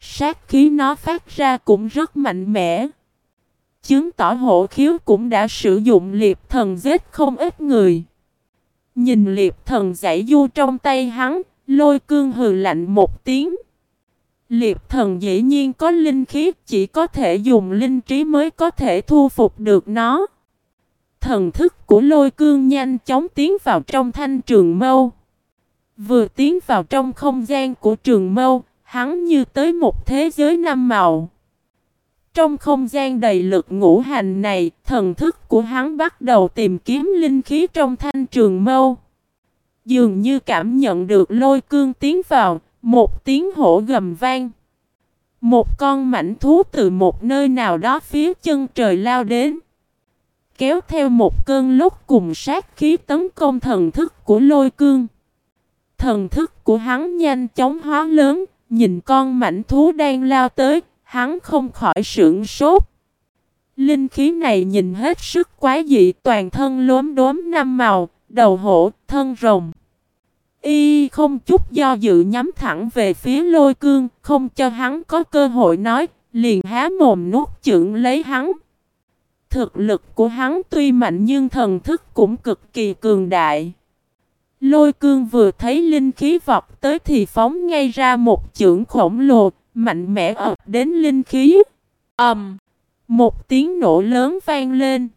sát khí nó phát ra cũng rất mạnh mẽ. Chứng tỏ hộ khiếu cũng đã sử dụng liệp thần giết không ít người. Nhìn liệp thần giải du trong tay hắn, lôi cương hừ lạnh một tiếng. Liệp thần dĩ nhiên có linh khí, chỉ có thể dùng linh trí mới có thể thu phục được nó. Thần thức của lôi cương nhanh chóng tiến vào trong thanh trường mâu. Vừa tiến vào trong không gian của trường mâu, hắn như tới một thế giới năm màu. Trong không gian đầy lực ngũ hành này, thần thức của hắn bắt đầu tìm kiếm linh khí trong thanh trường mâu. Dường như cảm nhận được lôi cương tiến vào, một tiếng hổ gầm vang. Một con mảnh thú từ một nơi nào đó phía chân trời lao đến. Kéo theo một cơn lốc cùng sát khí tấn công thần thức của lôi cương. Thần thức của hắn nhanh chóng hóa lớn, nhìn con mảnh thú đang lao tới, hắn không khỏi sưởng sốt. Linh khí này nhìn hết sức quá dị, toàn thân lốm đốm năm màu, đầu hổ, thân rồng. Y không chút do dự nhắm thẳng về phía lôi cương, không cho hắn có cơ hội nói, liền há mồm nuốt chửng lấy hắn. Thực lực của hắn tuy mạnh nhưng thần thức cũng cực kỳ cường đại. Lôi cương vừa thấy linh khí vọt tới thì phóng ngay ra một chưởng khổng lồ, mạnh mẽ ập đến linh khí. ầm, um, một tiếng nổ lớn vang lên.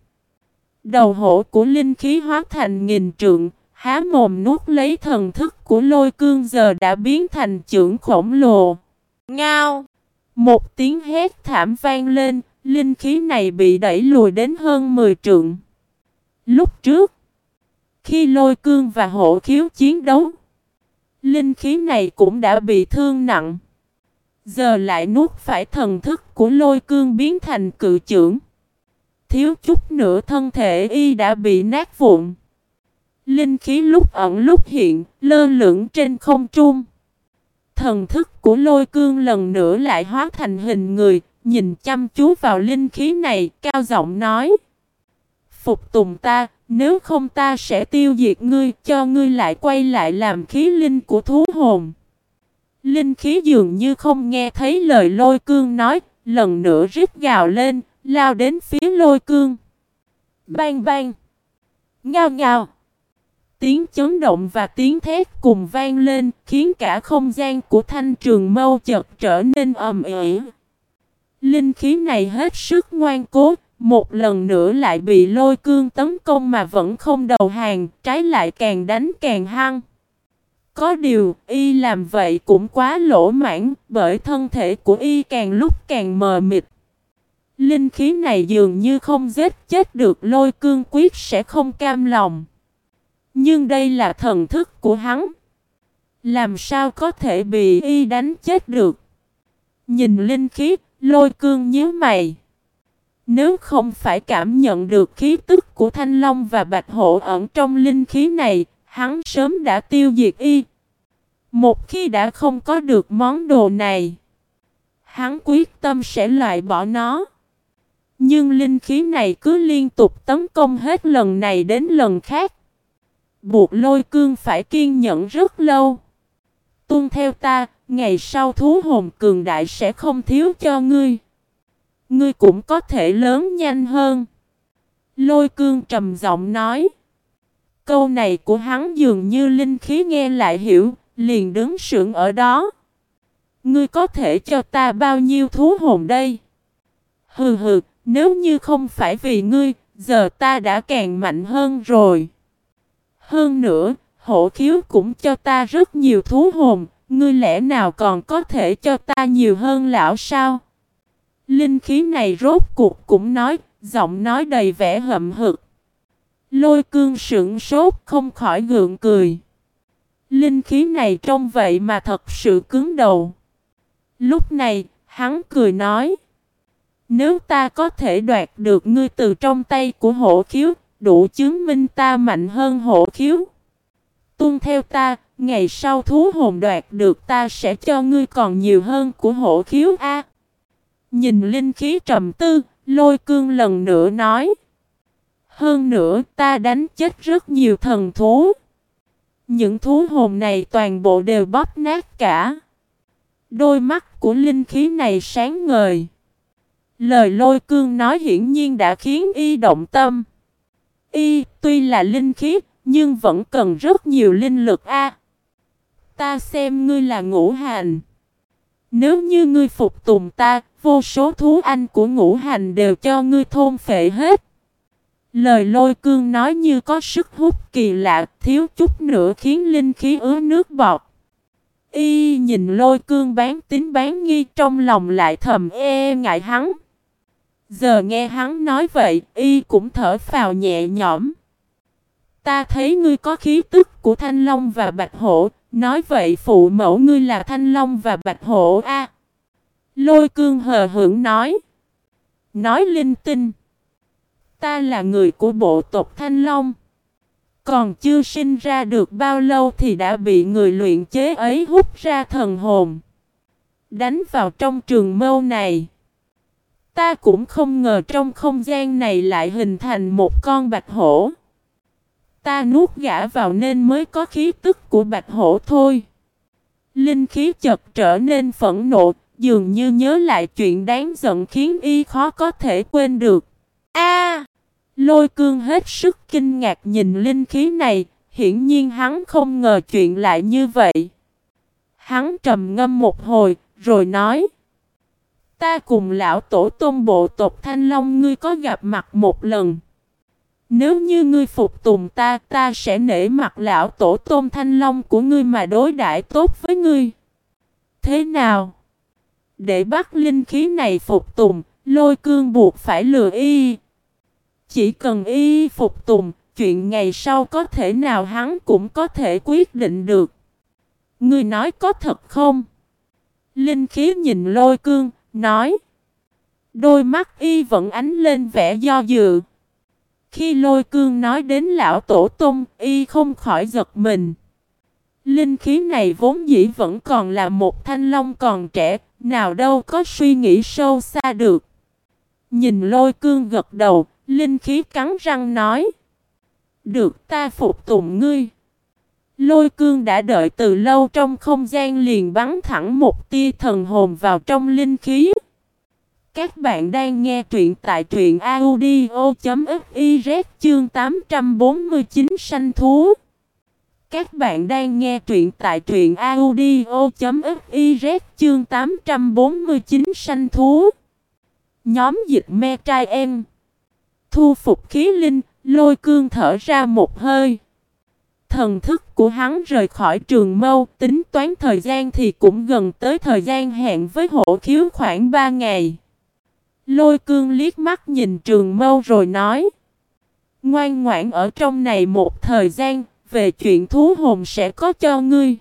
Đầu hổ của linh khí hóa thành nghìn trượng, há mồm nuốt lấy thần thức của lôi cương giờ đã biến thành chưởng khổng lồ. Ngao! Một tiếng hét thảm vang lên, linh khí này bị đẩy lùi đến hơn 10 trượng. Lúc trước, khi lôi cương và hộ khiếu chiến đấu, linh khí này cũng đã bị thương nặng. Giờ lại nuốt phải thần thức của lôi cương biến thành cự trưởng. Thiếu chút nữa thân thể y đã bị nát vụn. Linh khí lúc ẩn lúc hiện, lơ lửng trên không trung. Thần thức của lôi cương lần nữa lại hóa thành hình người, nhìn chăm chú vào linh khí này, cao giọng nói. Phục tùng ta, nếu không ta sẽ tiêu diệt ngươi, cho ngươi lại quay lại làm khí linh của thú hồn. Linh khí dường như không nghe thấy lời lôi cương nói, lần nữa rít gào lên, lao đến phía lôi cương. Bang bang! Ngao ngao! Tiếng chấn động và tiếng thét cùng vang lên, khiến cả không gian của thanh trường mâu chợt trở nên ầm ĩ. Linh khí này hết sức ngoan cố, một lần nữa lại bị lôi cương tấn công mà vẫn không đầu hàng, trái lại càng đánh càng hăng. Có điều, y làm vậy cũng quá lỗ mãn, bởi thân thể của y càng lúc càng mờ mịt. Linh khí này dường như không giết chết được lôi cương quyết sẽ không cam lòng. Nhưng đây là thần thức của hắn. Làm sao có thể bị y đánh chết được? Nhìn linh khí, lôi cương nhíu mày. Nếu không phải cảm nhận được khí tức của thanh long và bạch hổ ẩn trong linh khí này, hắn sớm đã tiêu diệt y. Một khi đã không có được món đồ này, hắn quyết tâm sẽ loại bỏ nó. Nhưng linh khí này cứ liên tục tấn công hết lần này đến lần khác. Buộc lôi cương phải kiên nhẫn rất lâu. Tuân theo ta, ngày sau thú hồn cường đại sẽ không thiếu cho ngươi. Ngươi cũng có thể lớn nhanh hơn. Lôi cương trầm giọng nói. Câu này của hắn dường như linh khí nghe lại hiểu, liền đứng sững ở đó. Ngươi có thể cho ta bao nhiêu thú hồn đây? Hừ hừ, nếu như không phải vì ngươi, giờ ta đã càng mạnh hơn rồi. Hơn nữa, hổ khiếu cũng cho ta rất nhiều thú hồn, ngươi lẽ nào còn có thể cho ta nhiều hơn lão sao? Linh khí này rốt cuộc cũng nói, giọng nói đầy vẻ hậm hực. Lôi cương sững sốt không khỏi gượng cười. Linh khí này trông vậy mà thật sự cứng đầu. Lúc này, hắn cười nói. Nếu ta có thể đoạt được ngươi từ trong tay của hộ khiếu, đủ chứng minh ta mạnh hơn hổ khiếu. Tuân theo ta, ngày sau thú hồn đoạt được ta sẽ cho ngươi còn nhiều hơn của hổ khiếu A. Nhìn linh khí trầm tư, lôi cương lần nữa nói. Hơn nữa ta đánh chết rất nhiều thần thú. Những thú hồn này toàn bộ đều bóp nát cả. Đôi mắt của linh khí này sáng ngời. Lời lôi cương nói hiển nhiên đã khiến y động tâm. Y tuy là linh khí nhưng vẫn cần rất nhiều linh lực a. ta xem ngươi là ngũ hành. Nếu như ngươi phục tùng ta, vô số thú anh của ngũ hành đều cho ngươi thôn phệ hết. Lời lôi cương nói như có sức hút kỳ lạ, thiếu chút nữa khiến linh khí ứa nước bọt. Y nhìn lôi cương bán tính bán nghi trong lòng lại thầm e ngại hắn. Giờ nghe hắn nói vậy, y cũng thở phào nhẹ nhõm. Ta thấy ngươi có khí tức của thanh long và bạch hổ, nói vậy phụ mẫu ngươi là thanh long và bạch hổ a. lôi cương hờ hững nói. Nói linh tinh. Ta là người của bộ tộc thanh long. Còn chưa sinh ra được bao lâu thì đã bị người luyện chế ấy hút ra thần hồn. Đánh vào trong trường mâu này. Ta cũng không ngờ trong không gian này lại hình thành một con bạch hổ. Ta nuốt gã vào nên mới có khí tức của bạch hổ thôi. Linh khí chật trở nên phẫn nộ, dường như nhớ lại chuyện đáng giận khiến y khó có thể quên được. A! lôi cương hết sức kinh ngạc nhìn linh khí này, hiển nhiên hắn không ngờ chuyện lại như vậy. Hắn trầm ngâm một hồi, rồi nói. Ta cùng lão tổ tôn bộ tộc Thanh Long ngươi có gặp mặt một lần. Nếu như ngươi phục tùng ta, ta sẽ nể mặt lão tổ tôn Thanh Long của ngươi mà đối đãi tốt với ngươi. Thế nào? Để bắt linh khí này phục tùng, lôi cương buộc phải lừa y. Chỉ cần y phục tùng, chuyện ngày sau có thể nào hắn cũng có thể quyết định được. Ngươi nói có thật không? Linh khí nhìn lôi cương, nói. Đôi mắt y vẫn ánh lên vẻ do dự. Khi lôi cương nói đến lão tổ tung, y không khỏi giật mình. Linh khí này vốn dĩ vẫn còn là một thanh long còn trẻ, nào đâu có suy nghĩ sâu xa được. Nhìn lôi cương gật đầu, linh khí cắn răng nói. Được ta phục tùng ngươi. Lôi cương đã đợi từ lâu trong không gian liền bắn thẳng một tia thần hồn vào trong linh khí. Các bạn đang nghe truyện tại truyện audio.fiz chương 849 sanh thú. Các bạn đang nghe truyện tại truyện audio.fiz chương 849 sanh thú. Nhóm dịch me trai em. Thu phục khí linh, lôi cương thở ra một hơi. Thần thức của hắn rời khỏi trường mâu, tính toán thời gian thì cũng gần tới thời gian hẹn với hộ khiếu khoảng 3 ngày. Lôi cương liếc mắt nhìn trường mâu rồi nói. Ngoan ngoãn ở trong này một thời gian, về chuyện thú hồn sẽ có cho ngươi.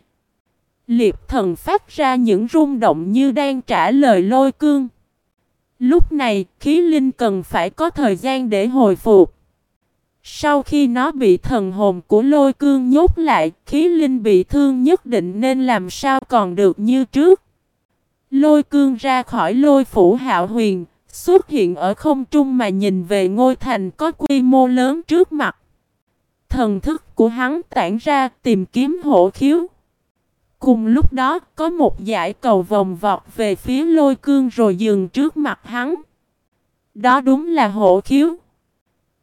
Liệp thần phát ra những rung động như đang trả lời lôi cương. Lúc này, khí linh cần phải có thời gian để hồi phục. Sau khi nó bị thần hồn của lôi cương nhốt lại, khí linh bị thương nhất định nên làm sao còn được như trước. Lôi cương ra khỏi lôi phủ hạo huyền, xuất hiện ở không trung mà nhìn về ngôi thành có quy mô lớn trước mặt. Thần thức của hắn tản ra tìm kiếm hổ khiếu. Cùng lúc đó có một dải cầu vòng vọt về phía lôi cương rồi dừng trước mặt hắn. Đó đúng là hổ khiếu.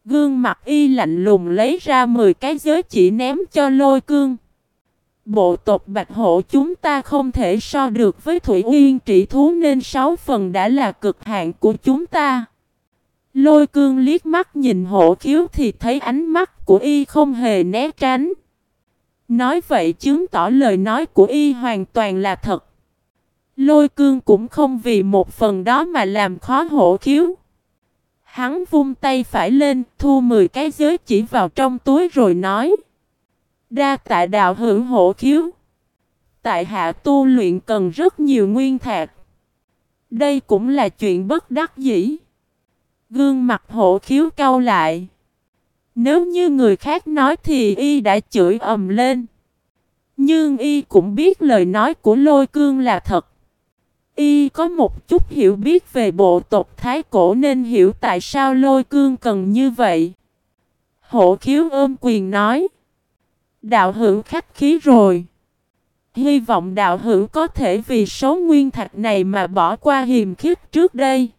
Gương mặt y lạnh lùng lấy ra 10 cái giới chỉ ném cho lôi cương. Bộ tộc Bạch Hổ chúng ta không thể so được với Thủy Uyên trị thú nên sáu phần đã là cực hạn của chúng ta. Lôi cương liếc mắt nhìn hổ khiếu thì thấy ánh mắt của y không hề né tránh. Nói vậy chứng tỏ lời nói của y hoàn toàn là thật. Lôi cương cũng không vì một phần đó mà làm khó hổ khiếu. Hắn vung tay phải lên, thu 10 cái giới chỉ vào trong túi rồi nói. Đa tại đạo hữu hộ khiếu. Tại hạ tu luyện cần rất nhiều nguyên thạc. Đây cũng là chuyện bất đắc dĩ. Gương mặt hộ khiếu cau lại. Nếu như người khác nói thì y đã chửi ầm lên. Nhưng y cũng biết lời nói của lôi cương là thật. Y có một chút hiểu biết về bộ tộc Thái Cổ nên hiểu tại sao lôi cương cần như vậy. Hộ khiếu ôm quyền nói. Đạo hữu khách khí rồi. Hy vọng đạo hữu có thể vì số nguyên thạch này mà bỏ qua hiềm khích trước đây.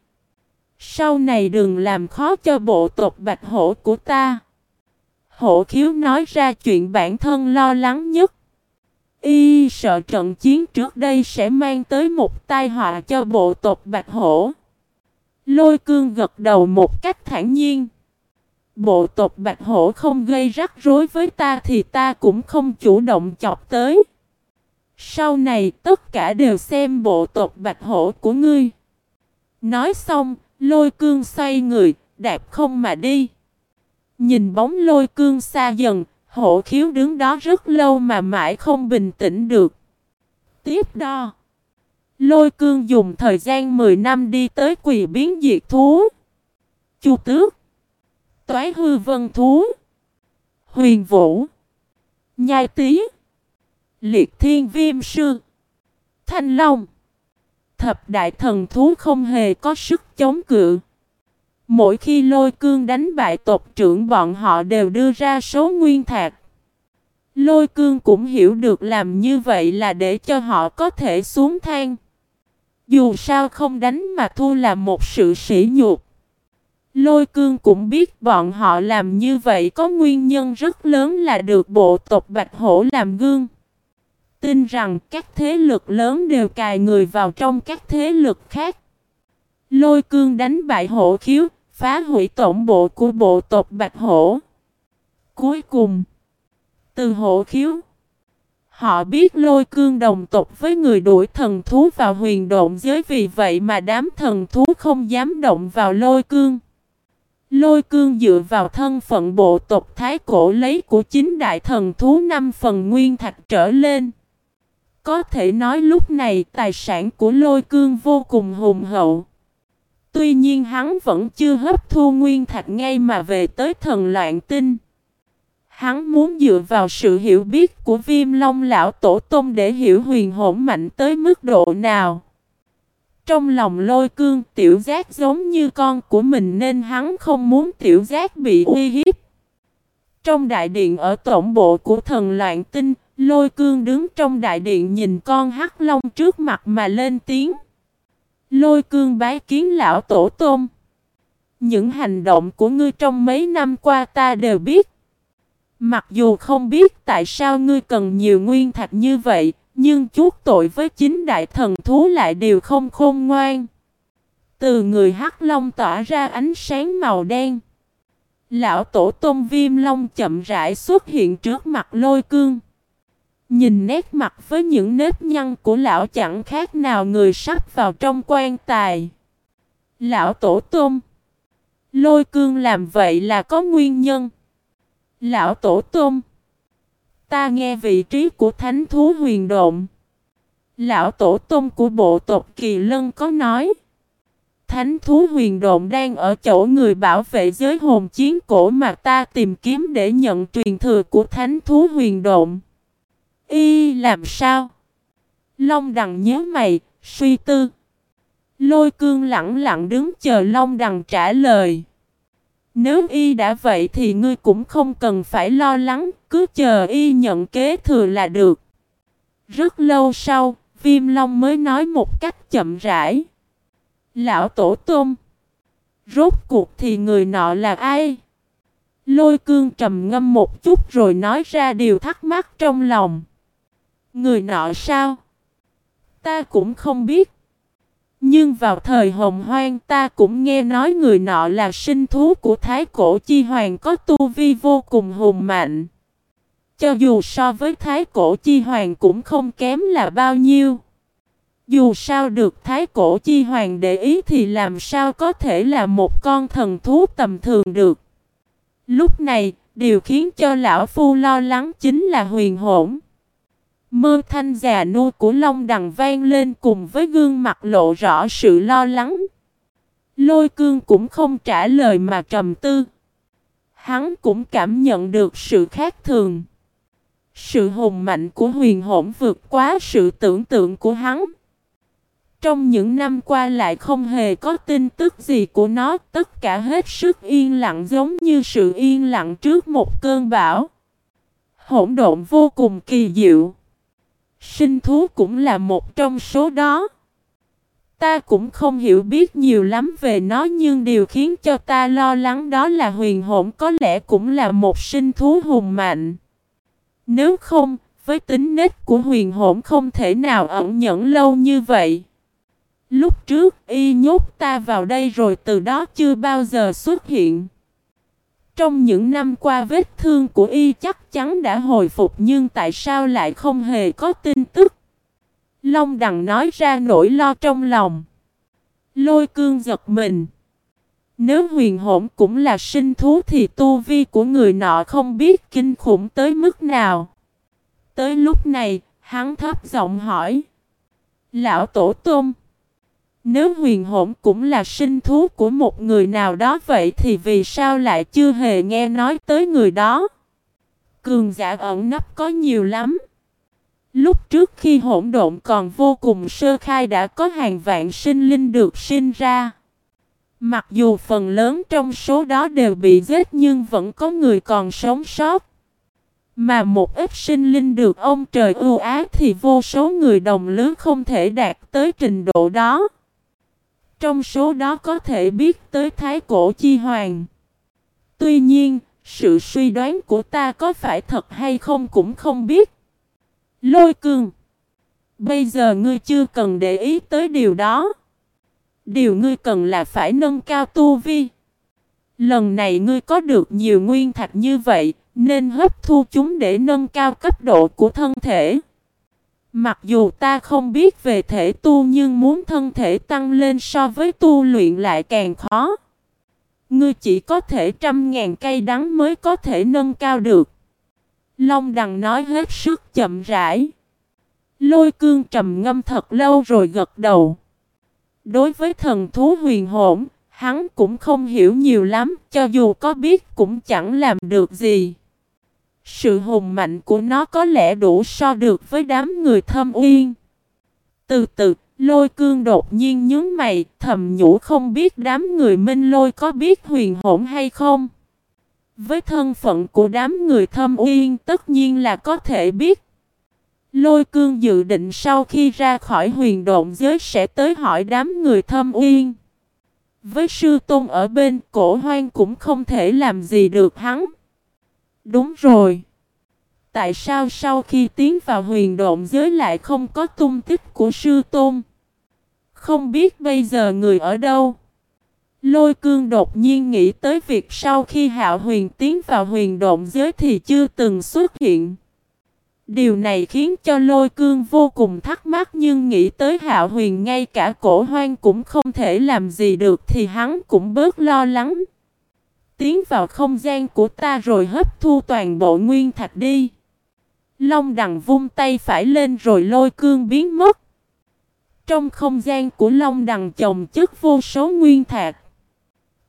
Sau này đừng làm khó cho bộ tộc bạch hổ của ta. Hổ khiếu nói ra chuyện bản thân lo lắng nhất. Y sợ trận chiến trước đây sẽ mang tới một tai họa cho bộ tộc Bạch Hổ. Lôi cương gật đầu một cách thản nhiên. Bộ tộc Bạch Hổ không gây rắc rối với ta thì ta cũng không chủ động chọc tới. Sau này tất cả đều xem bộ tộc Bạch Hổ của ngươi. Nói xong, lôi cương xoay người, đạp không mà đi. Nhìn bóng lôi cương xa dần, Hổ khiếu đứng đó rất lâu mà mãi không bình tĩnh được. Tiếp đo. Lôi cương dùng thời gian 10 năm đi tới quỳ biến diệt thú. Chu tước. Toái hư vân thú. Huyền vũ. Nhai tí. Liệt thiên viêm sư. Thanh long. Thập đại thần thú không hề có sức chống cự. Mỗi khi lôi cương đánh bại tộc trưởng bọn họ đều đưa ra số nguyên thạc. Lôi cương cũng hiểu được làm như vậy là để cho họ có thể xuống thang. Dù sao không đánh mà thua là một sự sỉ nhục. Lôi cương cũng biết bọn họ làm như vậy có nguyên nhân rất lớn là được bộ tộc Bạch Hổ làm gương. Tin rằng các thế lực lớn đều cài người vào trong các thế lực khác. Lôi cương đánh bại hổ khiếu, phá hủy tổng bộ của bộ tộc Bạch Hổ. Cuối cùng, từ hổ khiếu, họ biết lôi cương đồng tộc với người đuổi thần thú vào huyền độn giới vì vậy mà đám thần thú không dám động vào lôi cương. Lôi cương dựa vào thân phận bộ tộc Thái Cổ lấy của chính đại thần thú năm phần nguyên thạch trở lên. Có thể nói lúc này tài sản của lôi cương vô cùng hùng hậu. Tuy nhiên hắn vẫn chưa hấp thu nguyên thạch ngay mà về tới thần loạn tinh. Hắn muốn dựa vào sự hiểu biết của viêm long lão tổ tôm để hiểu huyền hổn mạnh tới mức độ nào. Trong lòng lôi cương tiểu giác giống như con của mình nên hắn không muốn tiểu giác bị uy hiếp. Trong đại điện ở tổng bộ của thần loạn tinh, lôi cương đứng trong đại điện nhìn con hắc long trước mặt mà lên tiếng. Lôi cương bái kiến lão tổ tôm. Những hành động của ngươi trong mấy năm qua ta đều biết. Mặc dù không biết tại sao ngươi cần nhiều nguyên thạch như vậy, nhưng chuốc tội với chính đại thần thú lại đều không khôn ngoan. Từ người hắc long tỏa ra ánh sáng màu đen. Lão tổ tôm viêm long chậm rãi xuất hiện trước mặt lôi cương. Nhìn nét mặt với những nếp nhăn của lão chẳng khác nào người sắp vào trong quan tài. Lão tổ tôm. Lôi cương làm vậy là có nguyên nhân. Lão tổ tôm. Ta nghe vị trí của thánh thú huyền độn. Lão tổ tôm của bộ tộc Kỳ Lân có nói. Thánh thú huyền độn đang ở chỗ người bảo vệ giới hồn chiến cổ mà ta tìm kiếm để nhận truyền thừa của thánh thú huyền độn. Y làm sao? Long đằng nhớ mày, suy tư. Lôi cương lặng lặng đứng chờ Long đằng trả lời. Nếu y đã vậy thì ngươi cũng không cần phải lo lắng, cứ chờ y nhận kế thừa là được. Rất lâu sau, Viêm Long mới nói một cách chậm rãi. Lão Tổ Tôm Rốt cuộc thì người nọ là ai? Lôi cương trầm ngâm một chút rồi nói ra điều thắc mắc trong lòng. Người nọ sao? Ta cũng không biết. Nhưng vào thời hồng hoang ta cũng nghe nói người nọ là sinh thú của Thái Cổ Chi Hoàng có tu vi vô cùng hùng mạnh. Cho dù so với Thái Cổ Chi Hoàng cũng không kém là bao nhiêu. Dù sao được Thái Cổ Chi Hoàng để ý thì làm sao có thể là một con thần thú tầm thường được. Lúc này, điều khiến cho lão phu lo lắng chính là huyền hổn. Mơ thanh già nua của Long Đằng vang lên cùng với gương mặt lộ rõ sự lo lắng. Lôi cương cũng không trả lời mà trầm tư. hắn cũng cảm nhận được sự khác thường. Sự hùng mạnh của huyền hổn vượt quá sự tưởng tượng của hắn. Trong những năm qua lại không hề có tin tức gì của nó, tất cả hết sức yên lặng giống như sự yên lặng trước một cơn bão. Hỗn độn vô cùng kỳ diệu. Sinh thú cũng là một trong số đó. Ta cũng không hiểu biết nhiều lắm về nó nhưng điều khiến cho ta lo lắng đó là huyền hổn có lẽ cũng là một sinh thú hùng mạnh. Nếu không, với tính nết của huyền hổn không thể nào ẩn nhẫn lâu như vậy. Lúc trước y nhốt ta vào đây rồi từ đó chưa bao giờ xuất hiện. Trong những năm qua vết thương của y chắc chắn đã hồi phục nhưng tại sao lại không hề có tin tức? Long đằng nói ra nỗi lo trong lòng. Lôi cương giật mình. Nếu huyền hổn cũng là sinh thú thì tu vi của người nọ không biết kinh khủng tới mức nào. Tới lúc này, hắn thấp giọng hỏi. Lão Tổ Tôn. Nếu huyền hổn cũng là sinh thú của một người nào đó vậy thì vì sao lại chưa hề nghe nói tới người đó? Cường giả ẩn nấp có nhiều lắm. Lúc trước khi hỗn độn còn vô cùng sơ khai đã có hàng vạn sinh linh được sinh ra. Mặc dù phần lớn trong số đó đều bị giết nhưng vẫn có người còn sống sót. Mà một ít sinh linh được ông trời ưu ái thì vô số người đồng lứa không thể đạt tới trình độ đó. Trong số đó có thể biết tới Thái Cổ Chi Hoàng. Tuy nhiên, sự suy đoán của ta có phải thật hay không cũng không biết. Lôi cương. Bây giờ ngươi chưa cần để ý tới điều đó. Điều ngươi cần là phải nâng cao tu vi. Lần này ngươi có được nhiều nguyên thạch như vậy, nên hấp thu chúng để nâng cao cấp độ của thân thể. Mặc dù ta không biết về thể tu nhưng muốn thân thể tăng lên so với tu luyện lại càng khó. Ngươi chỉ có thể trăm ngàn cây đắng mới có thể nâng cao được. Long đằng nói hết sức chậm rãi. Lôi cương trầm ngâm thật lâu rồi gật đầu. Đối với thần thú huyền hỗn, hắn cũng không hiểu nhiều lắm, cho dù có biết cũng chẳng làm được gì. Sự hùng mạnh của nó có lẽ đủ so được với đám người thâm uyên. Từ từ, lôi cương đột nhiên nhướng mày, thầm nhủ không biết đám người minh lôi có biết huyền hỗn hay không. Với thân phận của đám người thâm uyên tất nhiên là có thể biết. Lôi cương dự định sau khi ra khỏi huyền độn giới sẽ tới hỏi đám người thâm uyên. Với sư tôn ở bên cổ hoang cũng không thể làm gì được hắn. Đúng rồi. Tại sao sau khi tiến vào huyền độn giới lại không có tung tích của sư tôn? Không biết bây giờ người ở đâu? Lôi cương đột nhiên nghĩ tới việc sau khi hạo huyền tiến vào huyền độn giới thì chưa từng xuất hiện. Điều này khiến cho lôi cương vô cùng thắc mắc nhưng nghĩ tới hạo huyền ngay cả cổ hoang cũng không thể làm gì được thì hắn cũng bớt lo lắng. Tiến vào không gian của ta rồi hấp thu toàn bộ nguyên thạch đi. Long đằng vung tay phải lên rồi lôi cương biến mất. Trong không gian của Long đằng chồng chất vô số nguyên thạch.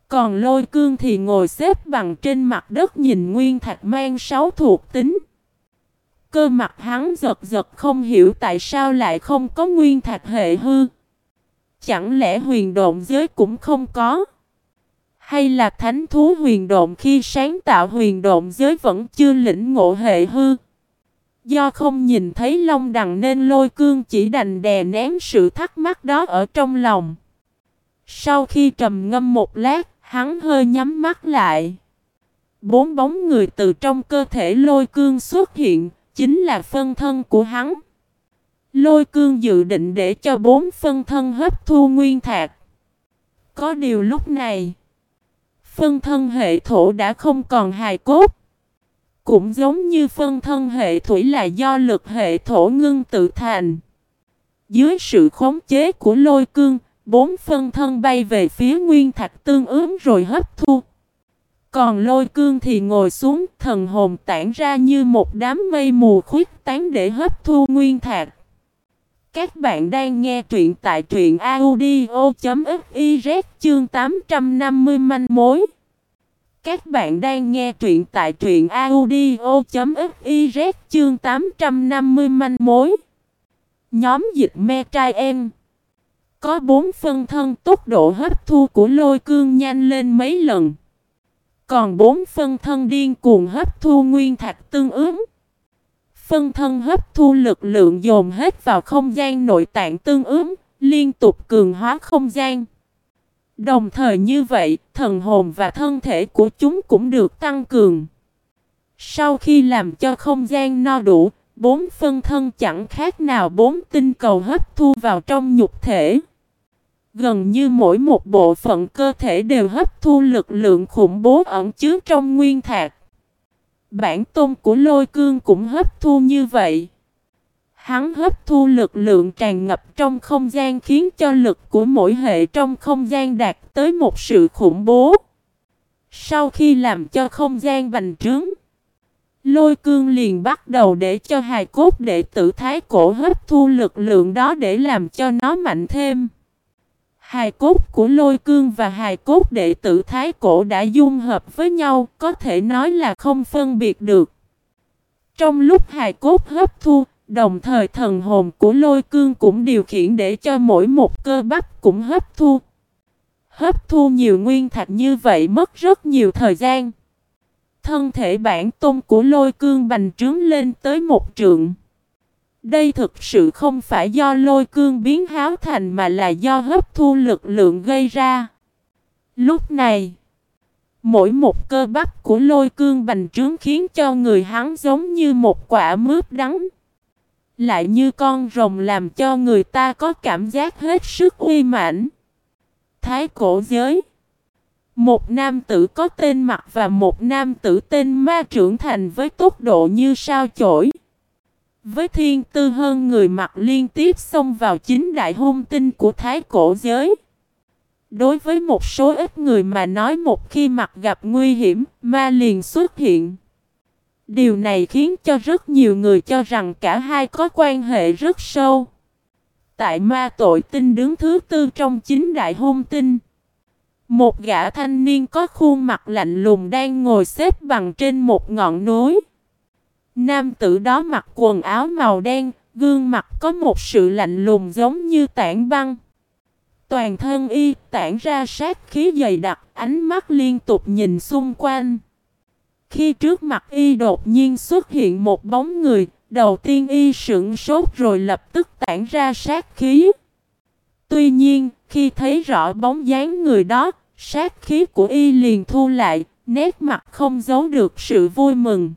Còn lôi cương thì ngồi xếp bằng trên mặt đất nhìn nguyên thạch mang sáu thuộc tính. Cơ mặt hắn giật giật không hiểu tại sao lại không có nguyên thạch hệ hư. Chẳng lẽ huyền độn giới cũng không có? Hay là thánh thú huyền độn khi sáng tạo huyền độn giới vẫn chưa lĩnh ngộ hệ hư? Do không nhìn thấy long đằng nên lôi cương chỉ đành đè nén sự thắc mắc đó ở trong lòng. Sau khi trầm ngâm một lát, hắn hơi nhắm mắt lại. Bốn bóng người từ trong cơ thể lôi cương xuất hiện, chính là phân thân của hắn. Lôi cương dự định để cho bốn phân thân hấp thu nguyên thạc. Có điều lúc này, phân thân hệ thổ đã không còn hài cốt. Cũng giống như phân thân hệ thủy là do lực hệ thổ ngưng tự thành. Dưới sự khống chế của lôi cương, bốn phân thân bay về phía nguyên thạch tương ứng rồi hấp thu. Còn lôi cương thì ngồi xuống thần hồn tản ra như một đám mây mù khuyết tán để hấp thu nguyên thạch. Các bạn đang nghe truyện tại truyện audio.fiz chương 850 manh mối. Các bạn đang nghe truyện tại truyện audio.fiz chương 850 manh mối. Nhóm dịch me trai em. Có bốn phân thân tốc độ hấp thu của lôi cương nhanh lên mấy lần. Còn bốn phân thân điên cuồng hấp thu nguyên thạch tương ứng. Phân thân hấp thu lực lượng dồn hết vào không gian nội tạng tương ứng, liên tục cường hóa không gian. Đồng thời như vậy, thần hồn và thân thể của chúng cũng được tăng cường. Sau khi làm cho không gian no đủ, bốn phân thân chẳng khác nào bốn tinh cầu hấp thu vào trong nhục thể. Gần như mỗi một bộ phận cơ thể đều hấp thu lực lượng khủng bố ẩn chứa trong nguyên thạch. Bản tôn của lôi cương cũng hấp thu như vậy. Hắn hấp thu lực lượng tràn ngập trong không gian khiến cho lực của mỗi hệ trong không gian đạt tới một sự khủng bố. Sau khi làm cho không gian bành trướng, lôi cương liền bắt đầu để cho hài cốt đệ tử thái cổ hấp thu lực lượng đó để làm cho nó mạnh thêm. Hài cốt của lôi cương và hài cốt đệ tử thái cổ đã dung hợp với nhau, có thể nói là không phân biệt được. Trong lúc hài cốt hấp thu, Đồng thời thần hồn của lôi cương cũng điều khiển để cho mỗi một cơ bắp cũng hấp thu. Hấp thu nhiều nguyên thạch như vậy mất rất nhiều thời gian. Thân thể bản tôn của lôi cương bành trướng lên tới một trượng. Đây thực sự không phải do lôi cương biến háo thành mà là do hấp thu lực lượng gây ra. Lúc này, mỗi một cơ bắp của lôi cương bành trướng khiến cho người hắn giống như một quả mướp đắng. Lại như con rồng làm cho người ta có cảm giác hết sức uy mãnh. Thái cổ giới Một nam tử có tên mặt và một nam tử tên ma trưởng thành với tốc độ như sao chổi. Với thiên tư hơn người mặt liên tiếp xông vào chính đại hung tinh của thái cổ giới. Đối với một số ít người mà nói một khi mặt gặp nguy hiểm, ma liền xuất hiện. Điều này khiến cho rất nhiều người cho rằng cả hai có quan hệ rất sâu. Tại ma tội tinh đứng thứ tư trong chính đại hôn tinh. Một gã thanh niên có khuôn mặt lạnh lùng đang ngồi xếp bằng trên một ngọn núi. Nam tử đó mặc quần áo màu đen, gương mặt có một sự lạnh lùng giống như tảng băng. Toàn thân y tản ra sát khí dày đặc, ánh mắt liên tục nhìn xung quanh. Khi trước mặt y đột nhiên xuất hiện một bóng người, đầu tiên y sững sốt rồi lập tức tản ra sát khí. Tuy nhiên, khi thấy rõ bóng dáng người đó, sát khí của y liền thu lại, nét mặt không giấu được sự vui mừng.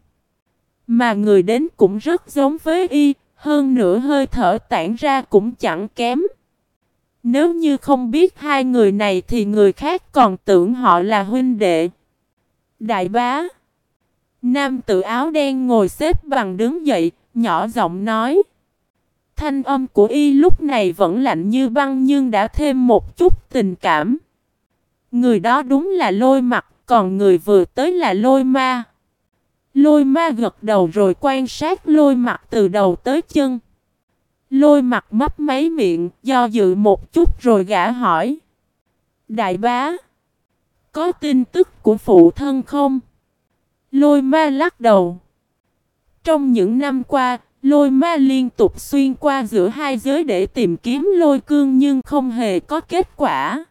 Mà người đến cũng rất giống với y, hơn nữa hơi thở tản ra cũng chẳng kém. Nếu như không biết hai người này thì người khác còn tưởng họ là huynh đệ. Đại bá Nam tự áo đen ngồi xếp bằng đứng dậy, nhỏ giọng nói. Thanh âm của y lúc này vẫn lạnh như băng nhưng đã thêm một chút tình cảm. Người đó đúng là lôi mặt, còn người vừa tới là lôi ma. Lôi ma gật đầu rồi quan sát lôi mặt từ đầu tới chân. Lôi mặt mấp máy miệng, do dự một chút rồi gã hỏi. Đại bá, có tin tức của phụ thân không? Lôi ma lắc đầu. Trong những năm qua, lôi ma liên tục xuyên qua giữa hai giới để tìm kiếm lôi cương nhưng không hề có kết quả.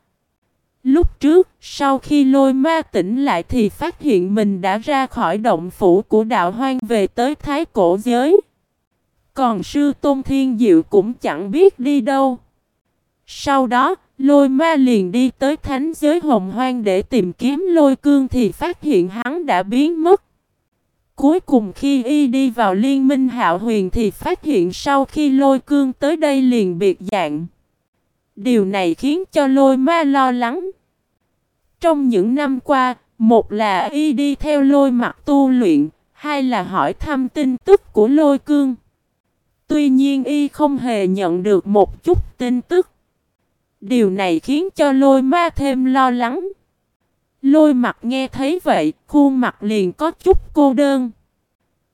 Lúc trước, sau khi lôi ma tỉnh lại thì phát hiện mình đã ra khỏi động phủ của đạo hoang về tới thái cổ giới. Còn sư Tôn Thiên Diệu cũng chẳng biết đi đâu. Sau đó, lôi ma liền đi tới thánh giới hồng hoang để tìm kiếm lôi cương thì phát hiện hắn đã biến mất. Cuối cùng khi y đi vào liên minh hạo huyền thì phát hiện sau khi lôi cương tới đây liền biệt dạng. Điều này khiến cho lôi ma lo lắng. Trong những năm qua, một là y đi theo lôi mặt tu luyện, hai là hỏi thăm tin tức của lôi cương. Tuy nhiên y không hề nhận được một chút tin tức. Điều này khiến cho lôi ma thêm lo lắng. Lôi mặt nghe thấy vậy, khuôn mặt liền có chút cô đơn.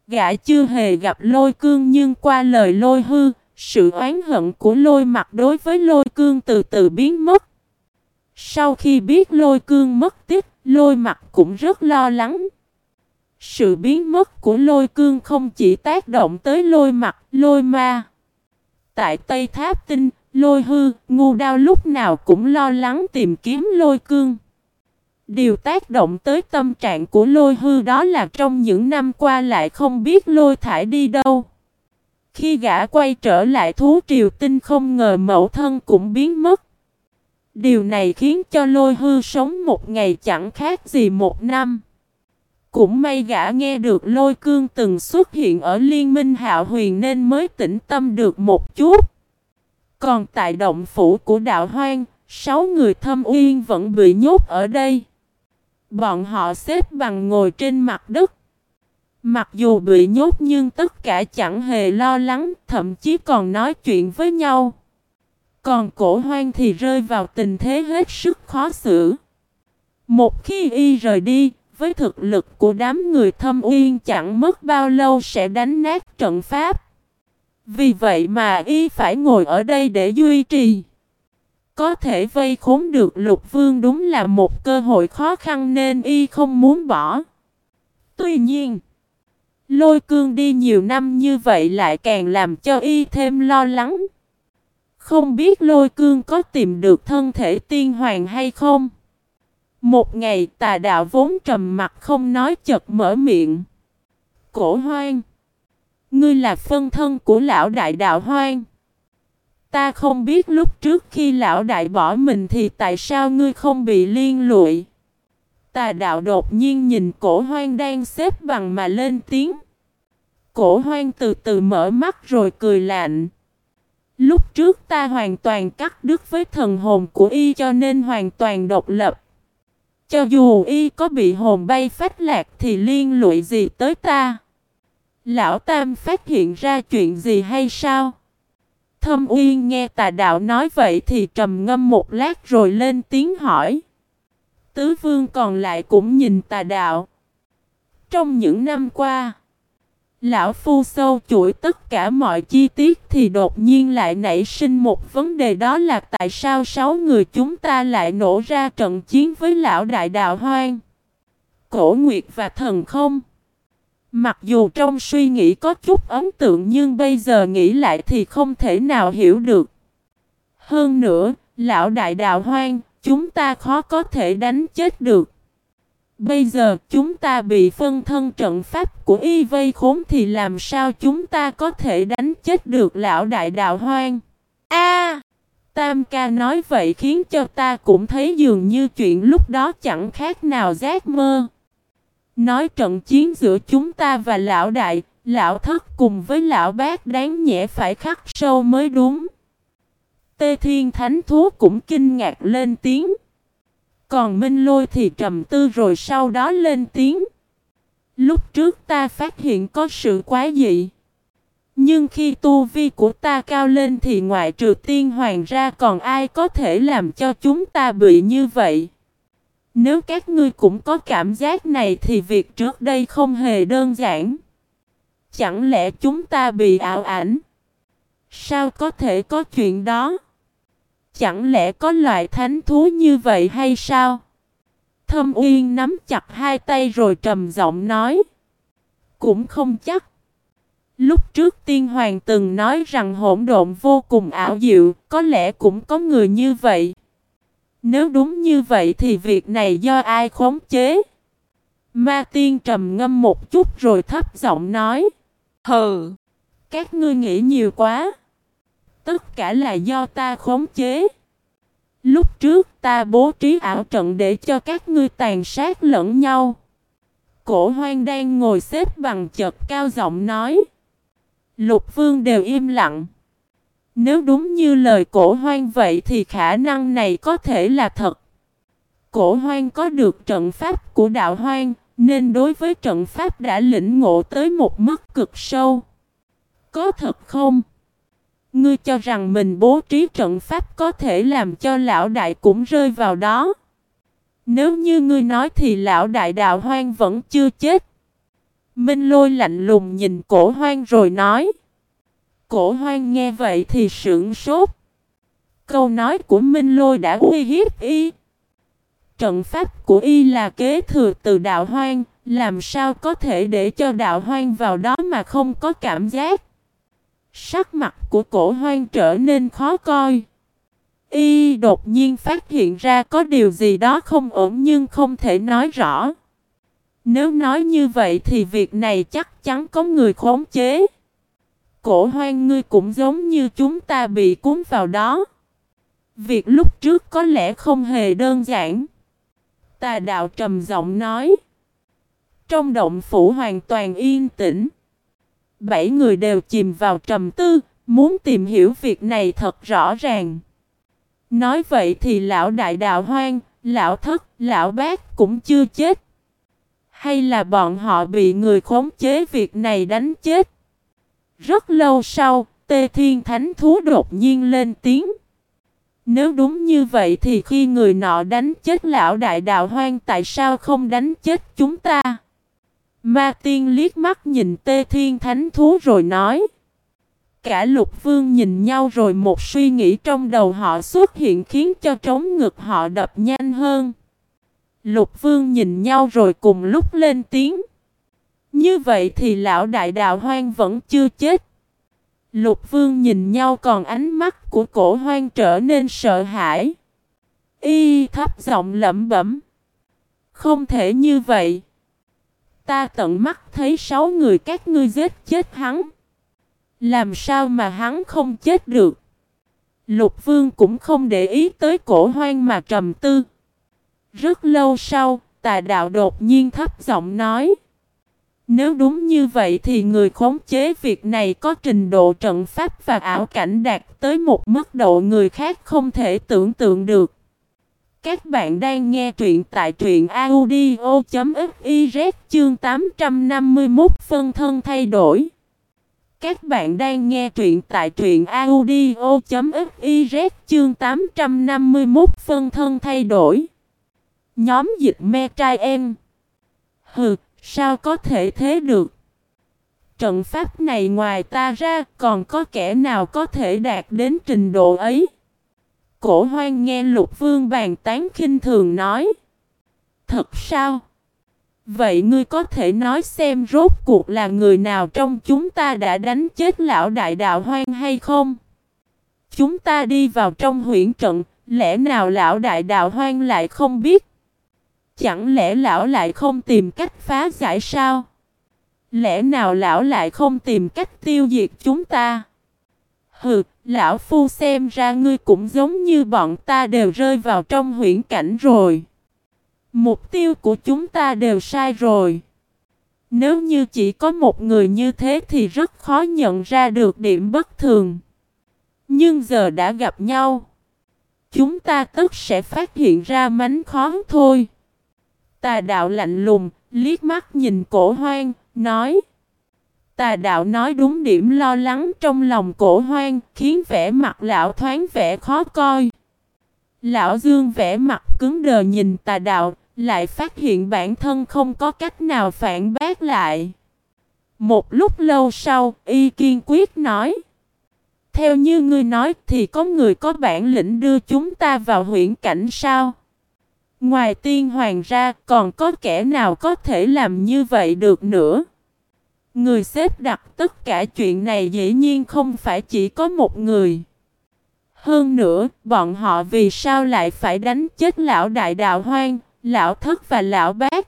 Gã chưa hề gặp lôi cương nhưng qua lời lôi hư, sự oán hận của lôi mặt đối với lôi cương từ từ biến mất. Sau khi biết lôi cương mất tích, lôi mặt cũng rất lo lắng. Sự biến mất của lôi cương không chỉ tác động tới lôi mặt, lôi ma. Tại Tây Tháp Tinh, lôi hư, ngu đao lúc nào cũng lo lắng tìm kiếm lôi cương. Điều tác động tới tâm trạng của lôi hư đó là trong những năm qua lại không biết lôi thải đi đâu. Khi gã quay trở lại thú triều tinh không ngờ mẫu thân cũng biến mất. Điều này khiến cho lôi hư sống một ngày chẳng khác gì một năm. Cũng may gã nghe được lôi cương từng xuất hiện ở liên minh hạo huyền nên mới tĩnh tâm được một chút. Còn tại động phủ của đạo hoang, sáu người thâm uyên vẫn bị nhốt ở đây. Bọn họ xếp bằng ngồi trên mặt đất. Mặc dù bị nhốt nhưng tất cả chẳng hề lo lắng, thậm chí còn nói chuyện với nhau. Còn cổ hoang thì rơi vào tình thế hết sức khó xử. Một khi y rời đi, với thực lực của đám người thâm uyên chẳng mất bao lâu sẽ đánh nát trận pháp. Vì vậy mà y phải ngồi ở đây để duy trì. Có thể vây khốn được lục vương đúng là một cơ hội khó khăn nên y không muốn bỏ. Tuy nhiên, lôi cương đi nhiều năm như vậy lại càng làm cho y thêm lo lắng. Không biết lôi cương có tìm được thân thể tiên hoàng hay không? Một ngày tà đạo vốn trầm mặt không nói chật mở miệng. Cổ hoang. Ngươi là phân thân của lão đại đạo hoang. Ta không biết lúc trước khi lão đại bỏ mình thì tại sao ngươi không bị liên lụy. Tà đạo đột nhiên nhìn cổ hoang đang xếp bằng mà lên tiếng. Cổ hoang từ từ mở mắt rồi cười lạnh. Lúc trước ta hoàn toàn cắt đứt với thần hồn của y cho nên hoàn toàn độc lập. Cho dù y có bị hồn bay phách lạc thì liên lụy gì tới ta? Lão Tam phát hiện ra chuyện gì hay sao? Thâm Uyên nghe tà đạo nói vậy thì trầm ngâm một lát rồi lên tiếng hỏi. Tứ vương còn lại cũng nhìn tà đạo. Trong những năm qua, Lão Phu sâu chuỗi tất cả mọi chi tiết thì đột nhiên lại nảy sinh một vấn đề đó là tại sao sáu người chúng ta lại nổ ra trận chiến với Lão Đại Đạo Hoang, Cổ Nguyệt và Thần Không. Mặc dù trong suy nghĩ có chút ấn tượng nhưng bây giờ nghĩ lại thì không thể nào hiểu được. Hơn nữa, Lão Đại Đạo Hoang, chúng ta khó có thể đánh chết được. Bây giờ chúng ta bị phân thân trận pháp của y vây khốn thì làm sao chúng ta có thể đánh chết được lão đại đạo hoang? A! Tam ca nói vậy khiến cho ta cũng thấy dường như chuyện lúc đó chẳng khác nào giác mơ. Nói trận chiến giữa chúng ta và lão đại, lão thất cùng với lão bác đáng nhẽ phải khắc sâu mới đúng. Tê Thiên Thánh Thú cũng kinh ngạc lên tiếng. Còn Minh Lôi thì trầm tư rồi sau đó lên tiếng. Lúc trước ta phát hiện có sự quá dị. Nhưng khi tu vi của ta cao lên thì ngoại trừ tiên hoàng ra còn ai có thể làm cho chúng ta bị như vậy. Nếu các ngươi cũng có cảm giác này thì việc trước đây không hề đơn giản. Chẳng lẽ chúng ta bị ảo ảnh? Sao có thể có chuyện đó? Chẳng lẽ có loại thánh thú như vậy hay sao? Thâm Uyên nắm chặt hai tay rồi trầm giọng nói. Cũng không chắc. Lúc trước tiên hoàng từng nói rằng hỗn độn vô cùng ảo diệu, có lẽ cũng có người như vậy. Nếu đúng như vậy thì việc này do ai khống chế? Ma tiên trầm ngâm một chút rồi thấp giọng nói. Hừ, các ngươi nghĩ nhiều quá. Tất cả là do ta khống chế. Lúc trước ta bố trí ảo trận để cho các ngươi tàn sát lẫn nhau. Cổ hoang đang ngồi xếp bằng chật cao giọng nói. Lục vương đều im lặng. Nếu đúng như lời cổ hoang vậy thì khả năng này có thể là thật. Cổ hoang có được trận pháp của đạo hoang, nên đối với trận pháp đã lĩnh ngộ tới một mức cực sâu. Có thật không? Ngươi cho rằng mình bố trí trận pháp có thể làm cho lão đại cũng rơi vào đó. Nếu như ngươi nói thì lão đại đạo hoang vẫn chưa chết. Minh lôi lạnh lùng nhìn cổ hoang rồi nói. Cổ hoang nghe vậy thì sững sốt. Câu nói của Minh lôi đã uy hiếp y. trận pháp của y là kế thừa từ đạo hoang, làm sao có thể để cho đạo hoang vào đó mà không có cảm giác. Sắc mặt của cổ hoang trở nên khó coi. Y đột nhiên phát hiện ra có điều gì đó không ổn nhưng không thể nói rõ. Nếu nói như vậy thì việc này chắc chắn có người khống chế. Cổ hoang ngươi cũng giống như chúng ta bị cuốn vào đó. Việc lúc trước có lẽ không hề đơn giản. Tà đạo trầm giọng nói. Trong động phủ hoàn toàn yên tĩnh. Bảy người đều chìm vào trầm tư, muốn tìm hiểu việc này thật rõ ràng. Nói vậy thì lão đại đạo hoang, lão thất, lão bác cũng chưa chết. Hay là bọn họ bị người khống chế việc này đánh chết? Rất lâu sau, Tê Thiên Thánh Thú đột nhiên lên tiếng. Nếu đúng như vậy thì khi người nọ đánh chết lão đại đạo hoang tại sao không đánh chết chúng ta? Ma tiên liếc mắt nhìn Tê Thiên Thánh Thú rồi nói. Cả lục vương nhìn nhau rồi một suy nghĩ trong đầu họ xuất hiện khiến cho trống ngực họ đập nhanh hơn. Lục vương nhìn nhau rồi cùng lúc lên tiếng. Như vậy thì lão đại đạo hoang vẫn chưa chết. Lục vương nhìn nhau còn ánh mắt của cổ hoang trở nên sợ hãi. Y thấp giọng lẩm bẩm. Không thể như vậy. Ta tận mắt thấy sáu người các ngươi giết chết hắn. Làm sao mà hắn không chết được? Lục vương cũng không để ý tới cổ hoang mà trầm tư. Rất lâu sau, tà đạo đột nhiên thấp giọng nói. Nếu đúng như vậy thì người khống chế việc này có trình độ trận pháp và ảo cảnh đạt tới một mức độ người khác không thể tưởng tượng được. Các bạn đang nghe truyện tại truyện audio.fiz chương 851 phân thân thay đổi. Các bạn đang nghe truyện tại truyện audio.fiz chương 851 phân thân thay đổi. Nhóm dịch me trai em. Hừ, sao có thể thế được? Trận pháp này ngoài ta ra còn có kẻ nào có thể đạt đến trình độ ấy? Cổ hoang nghe lục vương bàn tán khinh thường nói. Thật sao? Vậy ngươi có thể nói xem rốt cuộc là người nào trong chúng ta đã đánh chết lão đại đạo hoang hay không? Chúng ta đi vào trong huyện trận, lẽ nào lão đại đạo hoang lại không biết? Chẳng lẽ lão lại không tìm cách phá giải sao? Lẽ nào lão lại không tìm cách tiêu diệt chúng ta? Hừ, lão phu xem ra ngươi cũng giống như bọn ta đều rơi vào trong huyễn cảnh rồi. Mục tiêu của chúng ta đều sai rồi. Nếu như chỉ có một người như thế thì rất khó nhận ra được điểm bất thường. Nhưng giờ đã gặp nhau. Chúng ta tất sẽ phát hiện ra mánh khó thôi. Tà đạo lạnh lùng, liếc mắt nhìn cổ hoang, nói. Tà đạo nói đúng điểm lo lắng trong lòng cổ hoang, khiến vẻ mặt lão thoáng vẻ khó coi. Lão Dương vẻ mặt cứng đờ nhìn tà đạo, lại phát hiện bản thân không có cách nào phản bác lại. Một lúc lâu sau, y kiên quyết nói. Theo như ngươi nói thì có người có bản lĩnh đưa chúng ta vào huyện cảnh sao? Ngoài tiên hoàng ra còn có kẻ nào có thể làm như vậy được nữa? Người xếp đặt tất cả chuyện này dĩ nhiên không phải chỉ có một người. Hơn nữa, bọn họ vì sao lại phải đánh chết lão đại đạo hoang, lão thất và lão bác?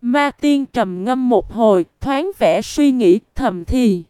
Ma tiên trầm ngâm một hồi, thoáng vẻ suy nghĩ thầm thì.